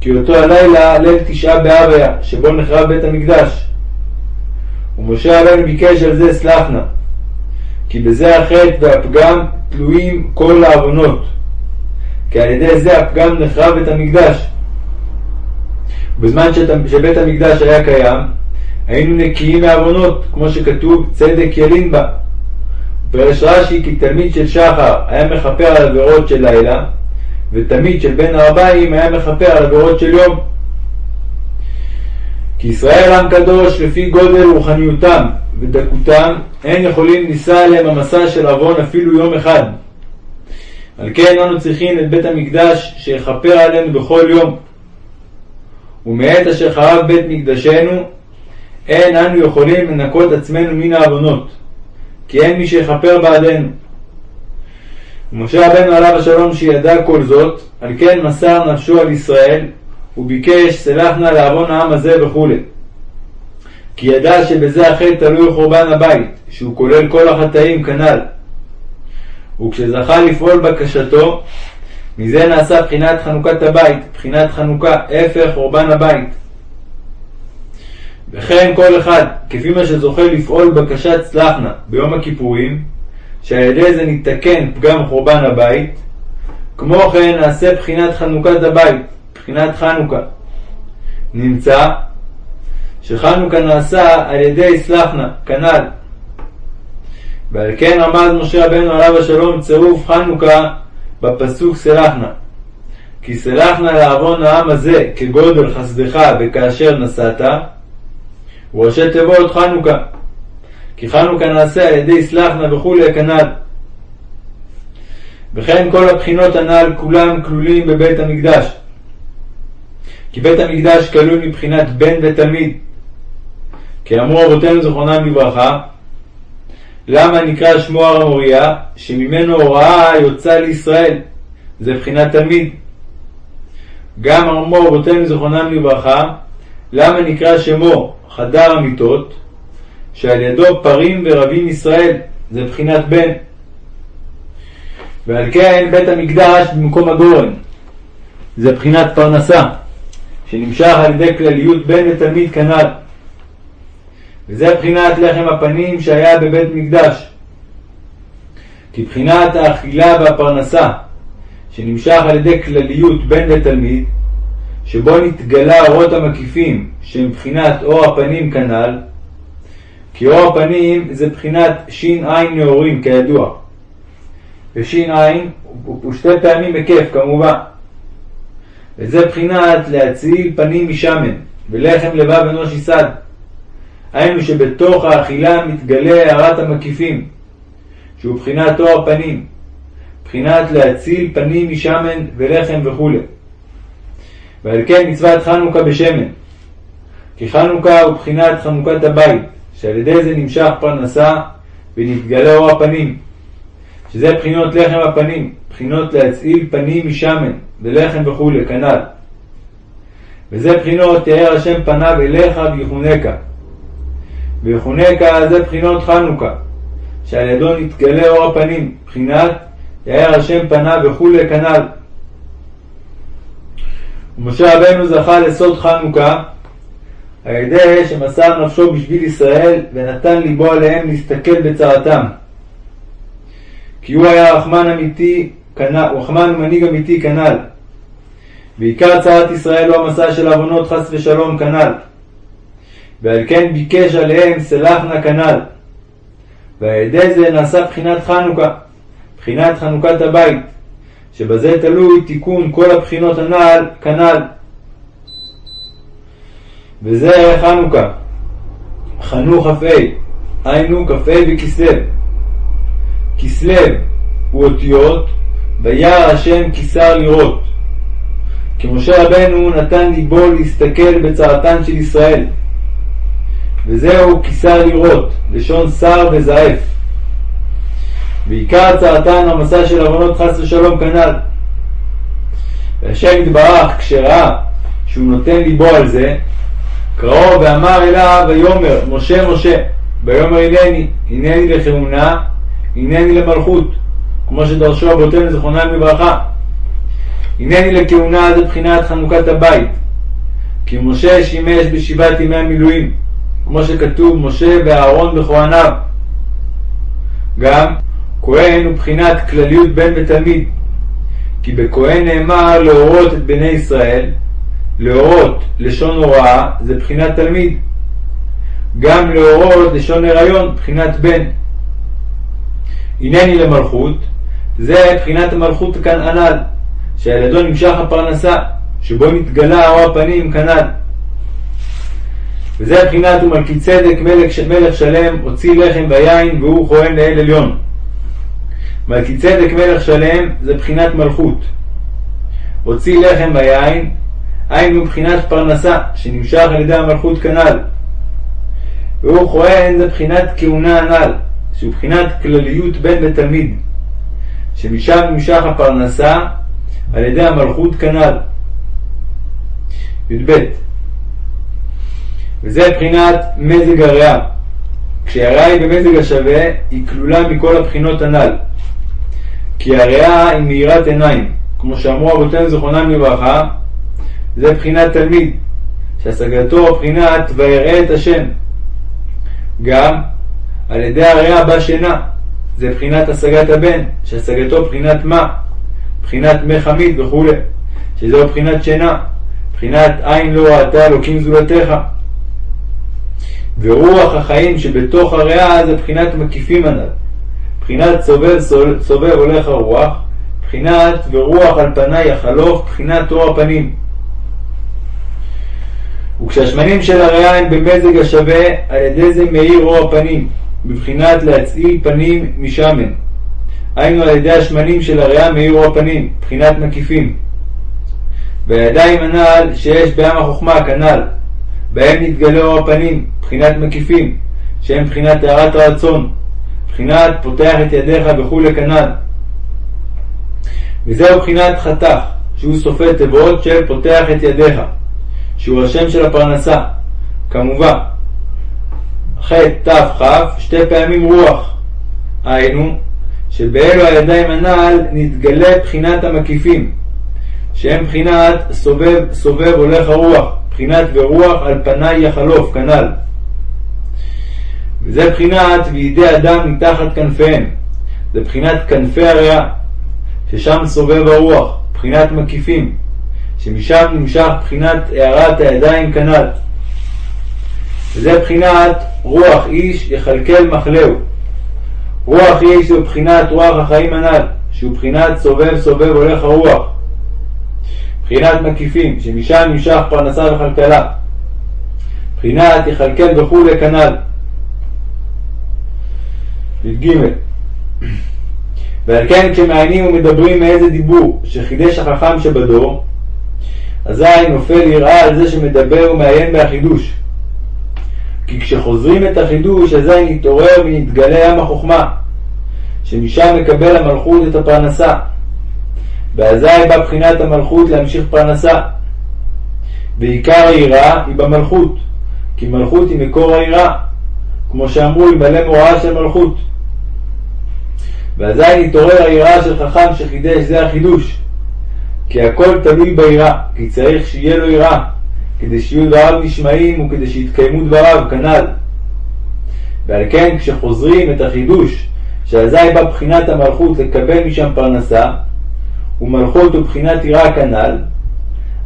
S1: כי אותו הלילה, ליל תשעה באב היה, שבו נחרב בית המקדש. ומשה רבנו ביקש על זה סלח נא. כי בזה החטא והפגם תלויים כל העוונות, כי על ידי זה הפגם נחרב את המקדש. בזמן שבית המקדש היה קיים, היינו נקיים מעוונות, כמו שכתוב צדק ילין בה. פירש רש"י כי תלמיד של שחר היה מכפר על עבירות של לילה, ותלמיד של בן ארבעים היה מכפר על עבירות של יום. כי ישראל עם קדוש לפי גודל רוחניותם ודקותם, אין יכולים לישא עליהם המסע של עוון אפילו יום אחד. על כן אנו צריכים את בית המקדש שיכפר עלינו בכל יום. ומעת אשר חרב בית מקדשנו, אין אנו יכולים לנקות עצמנו מן העוונות, כי אין מי שיכפר בעדנו. ומשה רבנו עליו השלום שידע כל זאת, על כן מסר נפשו על ישראל, וביקש סלח נא לעוון העם הזה וכו'. כי ידע שבזה החטא תלוי חורבן הבית, שהוא כולל כל החטאים כנ"ל. וכשזכה לפעול בקשתו, מזה נעשה בחינת חנוכת הבית, בחינת חנוכה, הפך חורבן הבית. וכן כל אחד, כפי מה שזוכה לפעול בקשת סלחנה ביום הכיפורים, שעל ידי זה ניתקן פגם חורבן הבית, כמו כן נעשה בחינת חנוכת הבית, בחינת חנוכה. נמצא שחנוכה נעשה על ידי סלחנה, כנ"ל. ועל כן רמז משה רבנו עליו השלום צירוף חנוכה בפסוק סלחנה. כי סלחנה לעוון העם הזה כגודל חסדך וכאשר נסעת, וראשי תיבות חנוכה. כי חנוכה נעשה על ידי סלחנה וכולי כנ"ל. וכן כל הבחינות הנ"ל כולם כלולים בבית המקדש. כי בית המקדש כלול מבחינת בן ותלמיד. כי אמרו אבותינו זכרונם לברכה, למה נקרא שמו הר המוריה? שממנו הוראה יוצא לישראל. זה בחינת תלמיד. גם אמרו אבותינו זכרונם לברכה, למה נקרא שמו חדר המיטות? שעל ידו פרים ורבים ישראל. זה בחינת בן. ועל כן בית המקדש במקום הגורן. זה בחינת פרנסה, שנמשך על ידי כלליות בן ותלמיד כנ"ל. וזה בחינת לחם הפנים שהיה בבית מקדש. כי בחינת האכילה והפרנסה, שנמשך על ידי כלליות בן ותלמיד, שבו נתגלה האורות המקיפים, שהם בחינת אור הפנים כנ"ל, כי אור הפנים זה בחינת ש"ע נאורים כידוע. וש"ע הוא שתי פעמים היקף כמובן. וזה בחינת להציל פנים משמן, ולחם לבב אנוש יסד. היינו שבתוך האכילה מתגלה הערת המקיפים, שהוא בחינת אור הפנים, בחינת להציל פנים משמן ולחם וכו'. ועל כן מצוות חנוכה בשמן. כי חנוכה הוא בחינת חנוכת הבית, שעל ידי זה נמשך פרנסה ונתגלה אור הפנים. שזה בחינות לחם הפנים, בחינות להצעיל פנים משמן ולחם וכולי, כנ"ל. וזה בחינות תאר השם פניו אליך ויחונקה. ויחונקה זה בחינות חנוכה, שעל ידו נתגלה אור הפנים, בחינת יאר השם פניו וכולי כנ"ל. ומשה רבנו זכה לסוד חנוכה על ידי שמסר נפשו בשביל ישראל ונתן ליבו עליהם להסתכל בצרתם. כי הוא היה רחמן אמיתי, רחמן ומנהיג אמיתי כנ"ל. ועיקר צרת ישראל הוא המסע של עוונות חס ושלום כנ"ל. ועל כן ביקש עליהם סלחנה כנ"ל. ועל ידי זה נעשה בחינת חנוכה, בחינת חנוכת הבית, שבזה תלוי תיקון כל הבחינות הנ"ל כנ"ל. וזה חנוכה, חנו כ"ה, היינו כ"ה וכסלו. כסלו הוא אותיות, וירא השם כשר לראות. כי משה רבנו נתן ליבו להסתכל בצרתן של ישראל. וזהו כיסר לראות, לשון שר וזעף. ועיקר צרתן המסע של עוונות חס ושלום כנ"ל. והשם יתברך, כשראה שהוא נותן ליבו על זה, קראו ואמר אליו ויאמר, משה משה, ויאמר הנני, הנני לכהונה, הנני למלכות, כמו שדרשו אבותינו זכרונם לברכה. הנני לכהונה זה בחינת חנוכת הבית, כי משה שימש בשבעת ימי המילואים. כמו שכתוב משה ואהרון בכהניו. גם כהן הוא בחינת כלליות בן ותלמיד, כי בכהן נאמר להורות את בני ישראל, להורות לשון הוראה זה בחינת תלמיד, גם להורות לשון הריון בחינת בן. הנני למלכות, זה בחינת המלכות כאן הנ"ל, שעל ידו נמשך הפרנסה, שבו נתגלה אור הפנים כנ"ל. וזה מבחינת ומלכי צדק מלך, מלך שלם הוציא לחם ויין והוא כהן לאל עליון. מלכי צדק מלך שלם זה בחינת מלכות. הוציא לחם ויין, היינו בחינת פרנסה שנמשך על ידי המלכות כנ"ל. והוא כהן זה בחינת כהונה הנ"ל, שהוא בחינת כלליות בן ותלמיד, שמשם נמשך הפרנסה על ידי המלכות כנ"ל. י"ב וזה מבחינת מזג הריאה. כשהריאה היא במזג השווה, היא כלולה מכל הבחינות הנ"ל. כי הריאה היא מאירת עיניים, כמו שאמרו אבותינו זכרונם לברכה, זה בחינת תלמיד, שהשגתו בחינת ויראה את השם. גם על ידי הריאה בא שינה, זה בחינת השגת הבן, שהשגתו בחינת מה? בחינת מי חמיד וכו', שזהו בחינת שינה, בחינת עין לא ראתה אלוקים זולתך. ורוח החיים שבתוך הריאה זה בחינת מקיפים הנ"ל. בחינת סובב סובב הולך הרוח, בחינת ורוח על פניי יחלוף, בחינת אור הפנים. וכשהשמנים של הריאה הם במזג השווה, על ידי זה מאיר אור הפנים, בבחינת להצעיל פנים משמן. היינו על ידי השמנים של הריאה מאיר אור הפנים, בחינת מקיפים. והידיים הנ"ל שיש בים החוכמה כנ"ל, בהם נתגלה אור הפנים, בחינת מקיפים, שהם בחינת טהרת הרצון, בחינת פותח את ידיך וכולי כנ"ל. וזהו בחינת חתך, שהוא סופי תיבות של פותח את ידיך, שהוא השם של הפרנסה, כמובן. ח' ת' כ' שתי פעמים רוח, היינו, שבאלו הידיים הנ"ל נתגלה בחינת המקיפים, שהם בחינת סובב, סובב הולך הרוח, בחינת ורוח על פניי יחלוף, כנ"ל. וזה בחינת וידי אדם מתחת כנפיהם, זה בחינת כנפי הריאה, ששם סובב הרוח, בחינת מקיפים, שמשם נמשך בחינת הארת הידיים כנ"ל. וזה בחינת רוח איש יכלכל מחלהו. רוח איש הוא בחינת רוח החיים הנ"ל, שהוא בחינת סובב סובב הולך הרוח. בחינת מקיפים, שמשם נמשך פרנסה וכלכלה. בחינת יכלכל וכולי כנ"ל. י"ג ועל כן כשמעיינים ומדברים מאיזה דיבור שחידש החכם שבדור, אזי נופל יראה על זה שמדבר ומעיין בהחידוש. כי כשחוזרים את החידוש, אזי נתעורר ונתגלה ים החוכמה, שמשם מקבל המלכות את הפרנסה. ואזי בא בחינת המלכות להמשיך פרנסה. ועיקר היראה היא במלכות, כי מלכות היא מקור היראה, כמו שאמרו ימלא מוראה של מלכות. ואזי נתעורר היראה של חכם שחידש זה החידוש. כי הכל תלוי ביראה, כי צריך שיהיה לו יראה, כדי שיהיו דבריו נשמעים וכדי שיתקיימו דבריו, כנ"ל. ועל כן כשחוזרים את החידוש, שאזי בא בחינת המלכות לקבל משם פרנסה, ומלכות הוא בחינת יראה כנ"ל,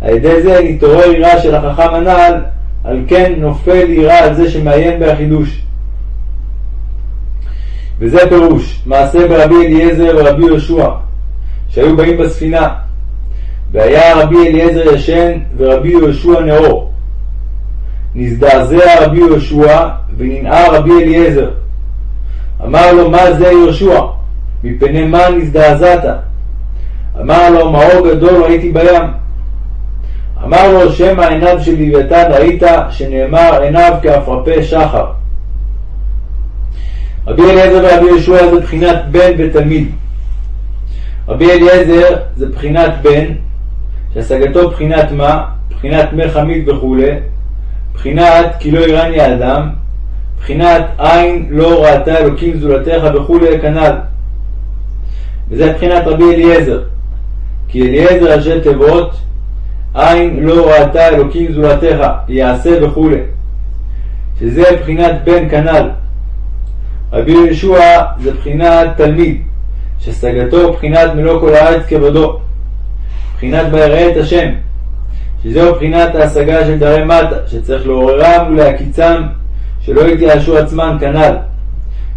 S1: על ידי זה נתעורר יראה של החכם הנ"ל, על כן נופל יראה על זה שמעיין בהחידוש. וזה פירוש מעשה ברבי אליעזר ורבי יהושע, שהיו באים בספינה, והיה רבי אליעזר ישן ורבי יהושע נאור. נזדעזע רבי יהושע וננער רבי אליעזר. אמר לו מה זה יהושע? מפני מה נזדעזעת? אמר לו מאור גדול ראיתי בים. אמר לו שמא עיניו של לוויתן ראית שנאמר עיניו כעפרפי שחר. רבי אליעזר ורבי יהושע זה בחינת בן ותלמיד. רבי אליעזר זה בחינת בן, שהשגתו בחינת מה? בחינת מי חמיד וכו', בחינת כי לא יראני האדם, בחינת עין לא ראתה אלוקים זולתך וכו' כנ"ל. וזה בחינת רבי אליעזר. כי אליעזר ראשי תיבות עין לא ראתה אלוקים זולתך, יעשה וכו'. שזה בחינת בן כנ"ל. רבי יהושע זה בחינת תלמיד, שהשגתו בחינת מלוא כל הארץ כבודו, בחינת ביראה את השם, שזהו בחינת ההשגה של דרי מטה, שצריך לעוררם ולהקיצם, שלא יתייאשו עצמם כנ"ל,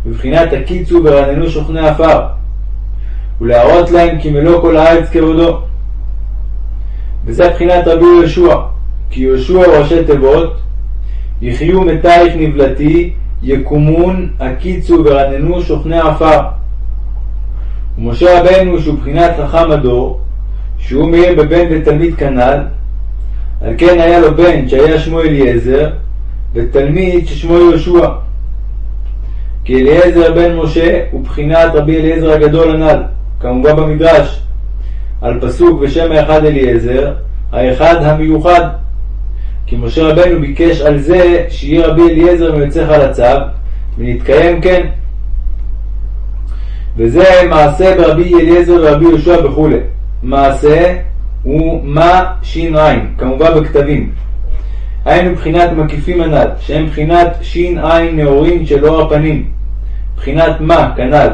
S1: בבחינת הקיצו ורננו שוכני עפר, ולהראות להם כי מלוא כל הארץ כבודו. וזה בחינת רבי יהושע, כי יהושע ראשי תיבות, יחיו מתייך נבלתי יקומון, הקיצו ורננו שוכני עפר. ומשה רבנו שהוא בחינת חכם הדור, שהוא מאיר בבן ותלמיד כנ"ל, על כן היה לו בן שהיה שמו אליעזר, ותלמיד ששמו יהושע. כי אליעזר בן משה הוא בחינת רבי אליעזר הגדול הנ"ל, כמובן במדרש, על פסוק בשם האחד אליעזר, האחד המיוחד. כי משה רבנו ביקש על זה שיהיה רבי אליעזר מיוצא חלציו, ונתקיים כן. וזה מעשה ברבי אליעזר ורבי יהושע וכו'. מעשה הוא מה ש"ע, כמובן בכתבים. היינו מבחינת מקיפים הנ"ל, שהם מבחינת ש"ע נאורים של אור הפנים. מבחינת מה, כנ"ל,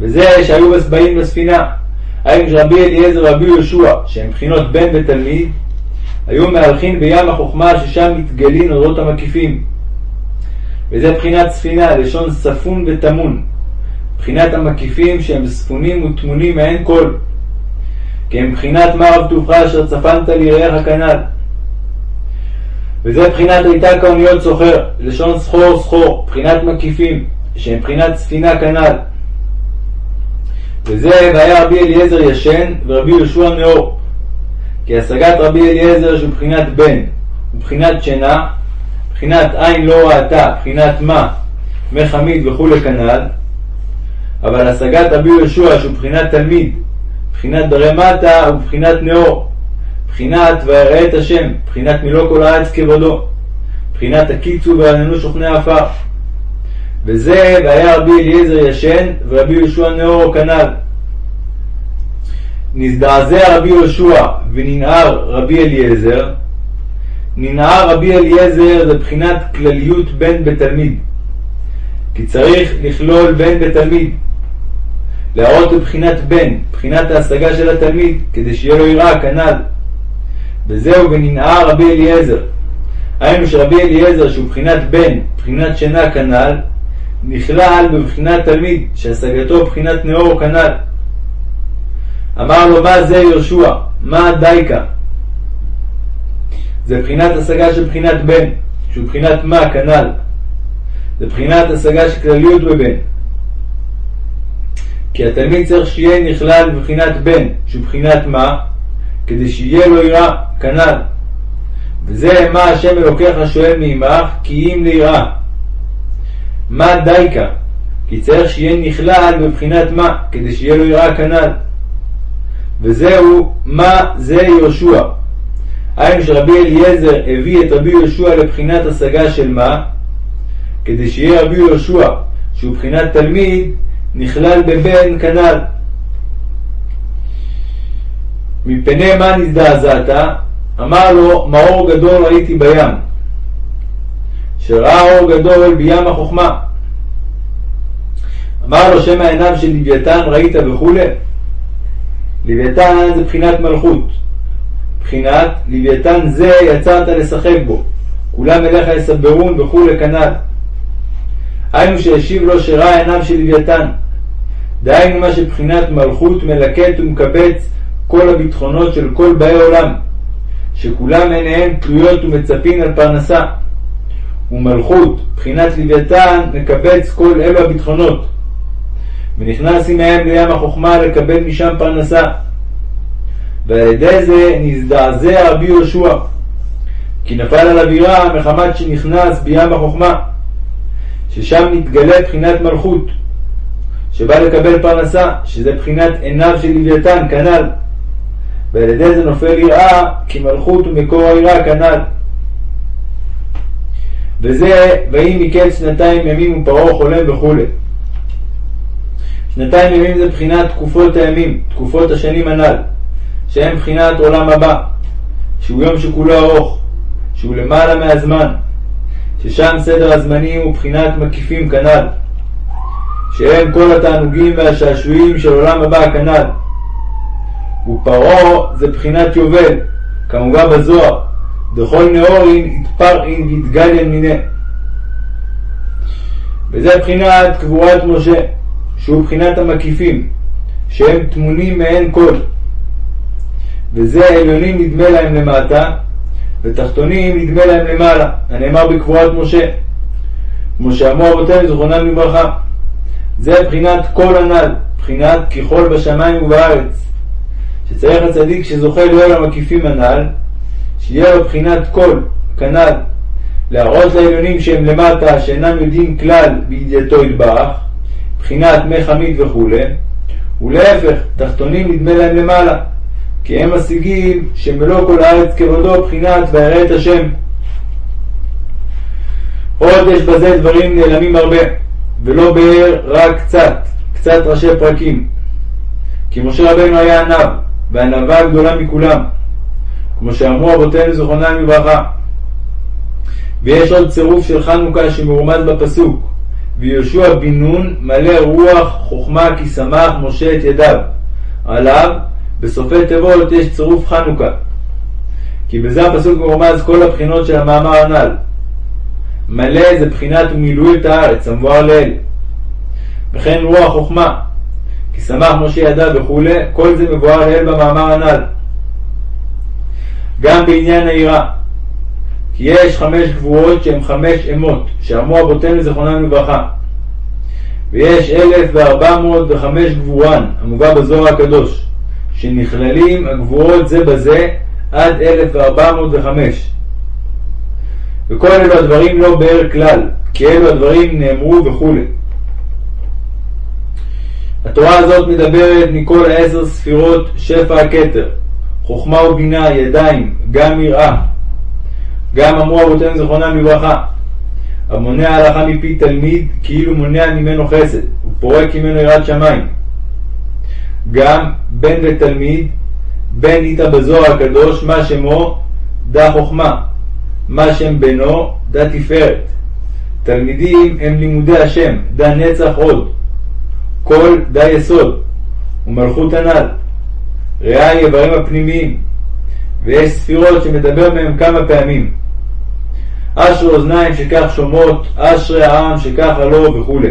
S1: וזה שהיו באים בספינה, היינו שרבי אליעזר ורבי יהושע, שהם בחינות בן ותלמיד, היו מהלכים בים החוכמה ששם מתגלים אורות המקיפים. וזה בחינת ספינה, לשון ספון וטמון. בחינת המקיפים שהם ספונים וטמונים מעין כל. כי הם בחינת מר טובך אשר צפנת ליראיך כנ"ל. וזה בחינת הייתה כאוניות סוחר, לשון סחור סחור, בחינת מקיפים, שהם בחינת ספינה כנ"ל. וזה והיה רבי אליעזר ישן ורבי יהושע נאור. כי השגת רבי אליעזר שהוא בחינת בן ובחינת שינה, בחינת עין לא ראתה, בחינת מה, מי חמיד וכולי כנ"ל, אבל השגת רבי יהושע שהוא בחינת תלמיד, בחינת דרי מטה ובחינת נאור, בחינת ויראה את השם, בחינת מילוא כל הארץ כבודו, בחינת הקיצו ועננו שוכני עפר. וזה והיה רבי אליעזר ישן ורבי יהושע נאור כנ"ל. נזדעזע רבי יהושע וננער רבי אליעזר, ננער רבי אליעזר זה בחינת כלליות בן בתלמיד, כי צריך לכלול בן בתלמיד, להראות בבחינת בן, בחינת ההשגה של התלמיד, כדי שיהיה לו יראה כנ"ל. וזהו וננער רבי אליעזר. היינו שרבי אליעזר שהוא בחינת בן, בחינת שינה כנ"ל, נכלל בבחינת תלמיד, שהשגתו בחינת נאור כנ"ל. אמר לו מה זה יהושע? מה דייקה? זה בחינת השגה של בחינת בן, שהוא בחינת מה כנ"ל. זה בחינת השגה של כלליות בבן. כי התלמיד צריך שיהיה נכלל בבחינת בן, שהוא בחינת מה, כדי שיהיה לו יראה, כנ"ל. וזה מה השם אלוקיך שואל מעמך, כי אם ליראה. מה דייקה? כי צריך שיהיה נכלל בבחינת מה, כדי שיהיה לו יראה כנ"ל. וזהו מה זה יהושע. היינו שרבי אליעזר הביא את רבי יהושע לבחינת השגה של מה? כדי שיהיה רבי יהושע, שהוא בחינת תלמיד, נכלל בבן כנ"ל. מפני מה נזדעזעת? אמר לו, מאור גדול ראיתי בים. שראה אור גדול בים החוכמה. אמר לו, שמא עיניו של לוויתן ראית וכולי? לוויתן זה בחינת מלכות. בחינת לוויתן זה יצרת לשחק בו. כולם אליך יסברון וכולי כנ"ל. היינו שהשיב לו שראה עיניו של לוויתן. דהיינו מה שבחינת מלכות מלקט ומקבץ כל הביטחונות של כל באי עולם, שכולם עיניהם תלויות ומצפין על פרנסה. ומלכות, בחינת לוויתן, מקבץ כל אלו הביטחונות. ונכנס עמהם לים החוכמה לקבל משם פרנסה. ועל ידי זה נזדעזע רבי יהושע, כי נפל עליו יראה מחמת שנכנס בים החוכמה, ששם נתגלה בחינת מלכות, שבא לקבל פרנסה, שזה בחינת עיניו של לוויתן, כנ"ל. ועל ידי זה נופל יראה, כי מלכות הוא מקור היראה, כנ"ל. וזה, ויהי מקץ שנתיים ימים ופרעה חולם וכולי. שנתיים ימים זה בחינת תקופות הימים, תקופות השנים הנ"ל, שהם בחינת עולם הבא, שהוא יום שכולו ארוך, שהוא למעלה מהזמן, ששם סדר הזמנים הוא בחינת מקיפים כנ"ל, שהם כל התענוגים והשעשועים של עולם הבא כנ"ל. ופרעה זה בחינת יובל, כמובן בזוהר, דכל נאורין יתפרעין ויתגליין מיניה. וזה בחינת קבורת משה, שהוא בחינת המקיפים, שהם טמונים מעין כל. וזה העליונים נדמה להם למטה, ותחתונים נדמה להם למעלה, הנאמר בקבורת משה. כמו שאמרו אבותינו זכרונם לברכה. זה בחינת כל הנ"ל, בחינת ככל בשמיים ובארץ. שצריך הצדיק שזוכה להיות המקיפים הנ"ל, שיהיה לו בחינת כל, כנ"ל, להראות לעליונים שהם למטה, שאינם יודעים כלל בידיעתו יתברך, בחינת מי חמיד וכו', ולהפך, תחתונים נדמה להם למעלה, כי הם משיגים שמלוא כל הארץ כבודו בחינת וירא את השם. עוד יש בזה דברים נעלמים הרבה, ולא באר רק קצת, קצת ראשי פרקים. כי משה רבנו היה עניו, והענווה הגדולה מכולם, כמו שאמרו אבותינו זכרונם לברכה. ויש עוד צירוף של חנוכה שמרומז בפסוק, ויהושע בן נון מלא רוח חוכמה כי שמח משה את ידיו. עליו בסופי תיבות יש צירוף חנוכה. כי בזה הפסוק מרומז כל הבחינות של המאמר הנ"ל. מלא זה בחינת ומילאו את הארץ, המבואר לאל. וכן רוח חוכמה, כי שמח משה ידיו וכולי, כל זה מבואר לאל במאמר הנ"ל. גם בעניין היראה, כי יש חמש גבורות שהן חמש אמות, שאמרו אבותינו זכרונם לברכה. ויש אלף וארבע מאות וחמש גבורן, המובא בזוהר הקדוש, שנכללים הגבורות זה בזה עד אלף וארבע מאות וחמש. וכל אלו הדברים לא באר כלל, כי אלו הדברים נאמרו וכולי. התורה הזאת מדברת מכל העשר ספירות שפע הכתר, חוכמה ובינה, ידיים, גם יראה. גם אמרו אבותינו זכרונם לברכה, המונע הלכה מפי תלמיד, כאילו מונע ממנו חסד, ופורק ממנו יראת שמיים. גם בן לתלמיד, בן איתה בזוהר הקדוש, מה שמו דה חוכמה, מה שם בנו דה תפארת. תלמידים הם לימודי השם, דה נצח עוד. כל דה יסוד, ומלכות הנ"ל. ראה איברים הפנימיים, ויש ספירות שמדבר מהם כמה פעמים. אשרי אוזניים שכך שומעות, אשרי העם שככה לו וכולי.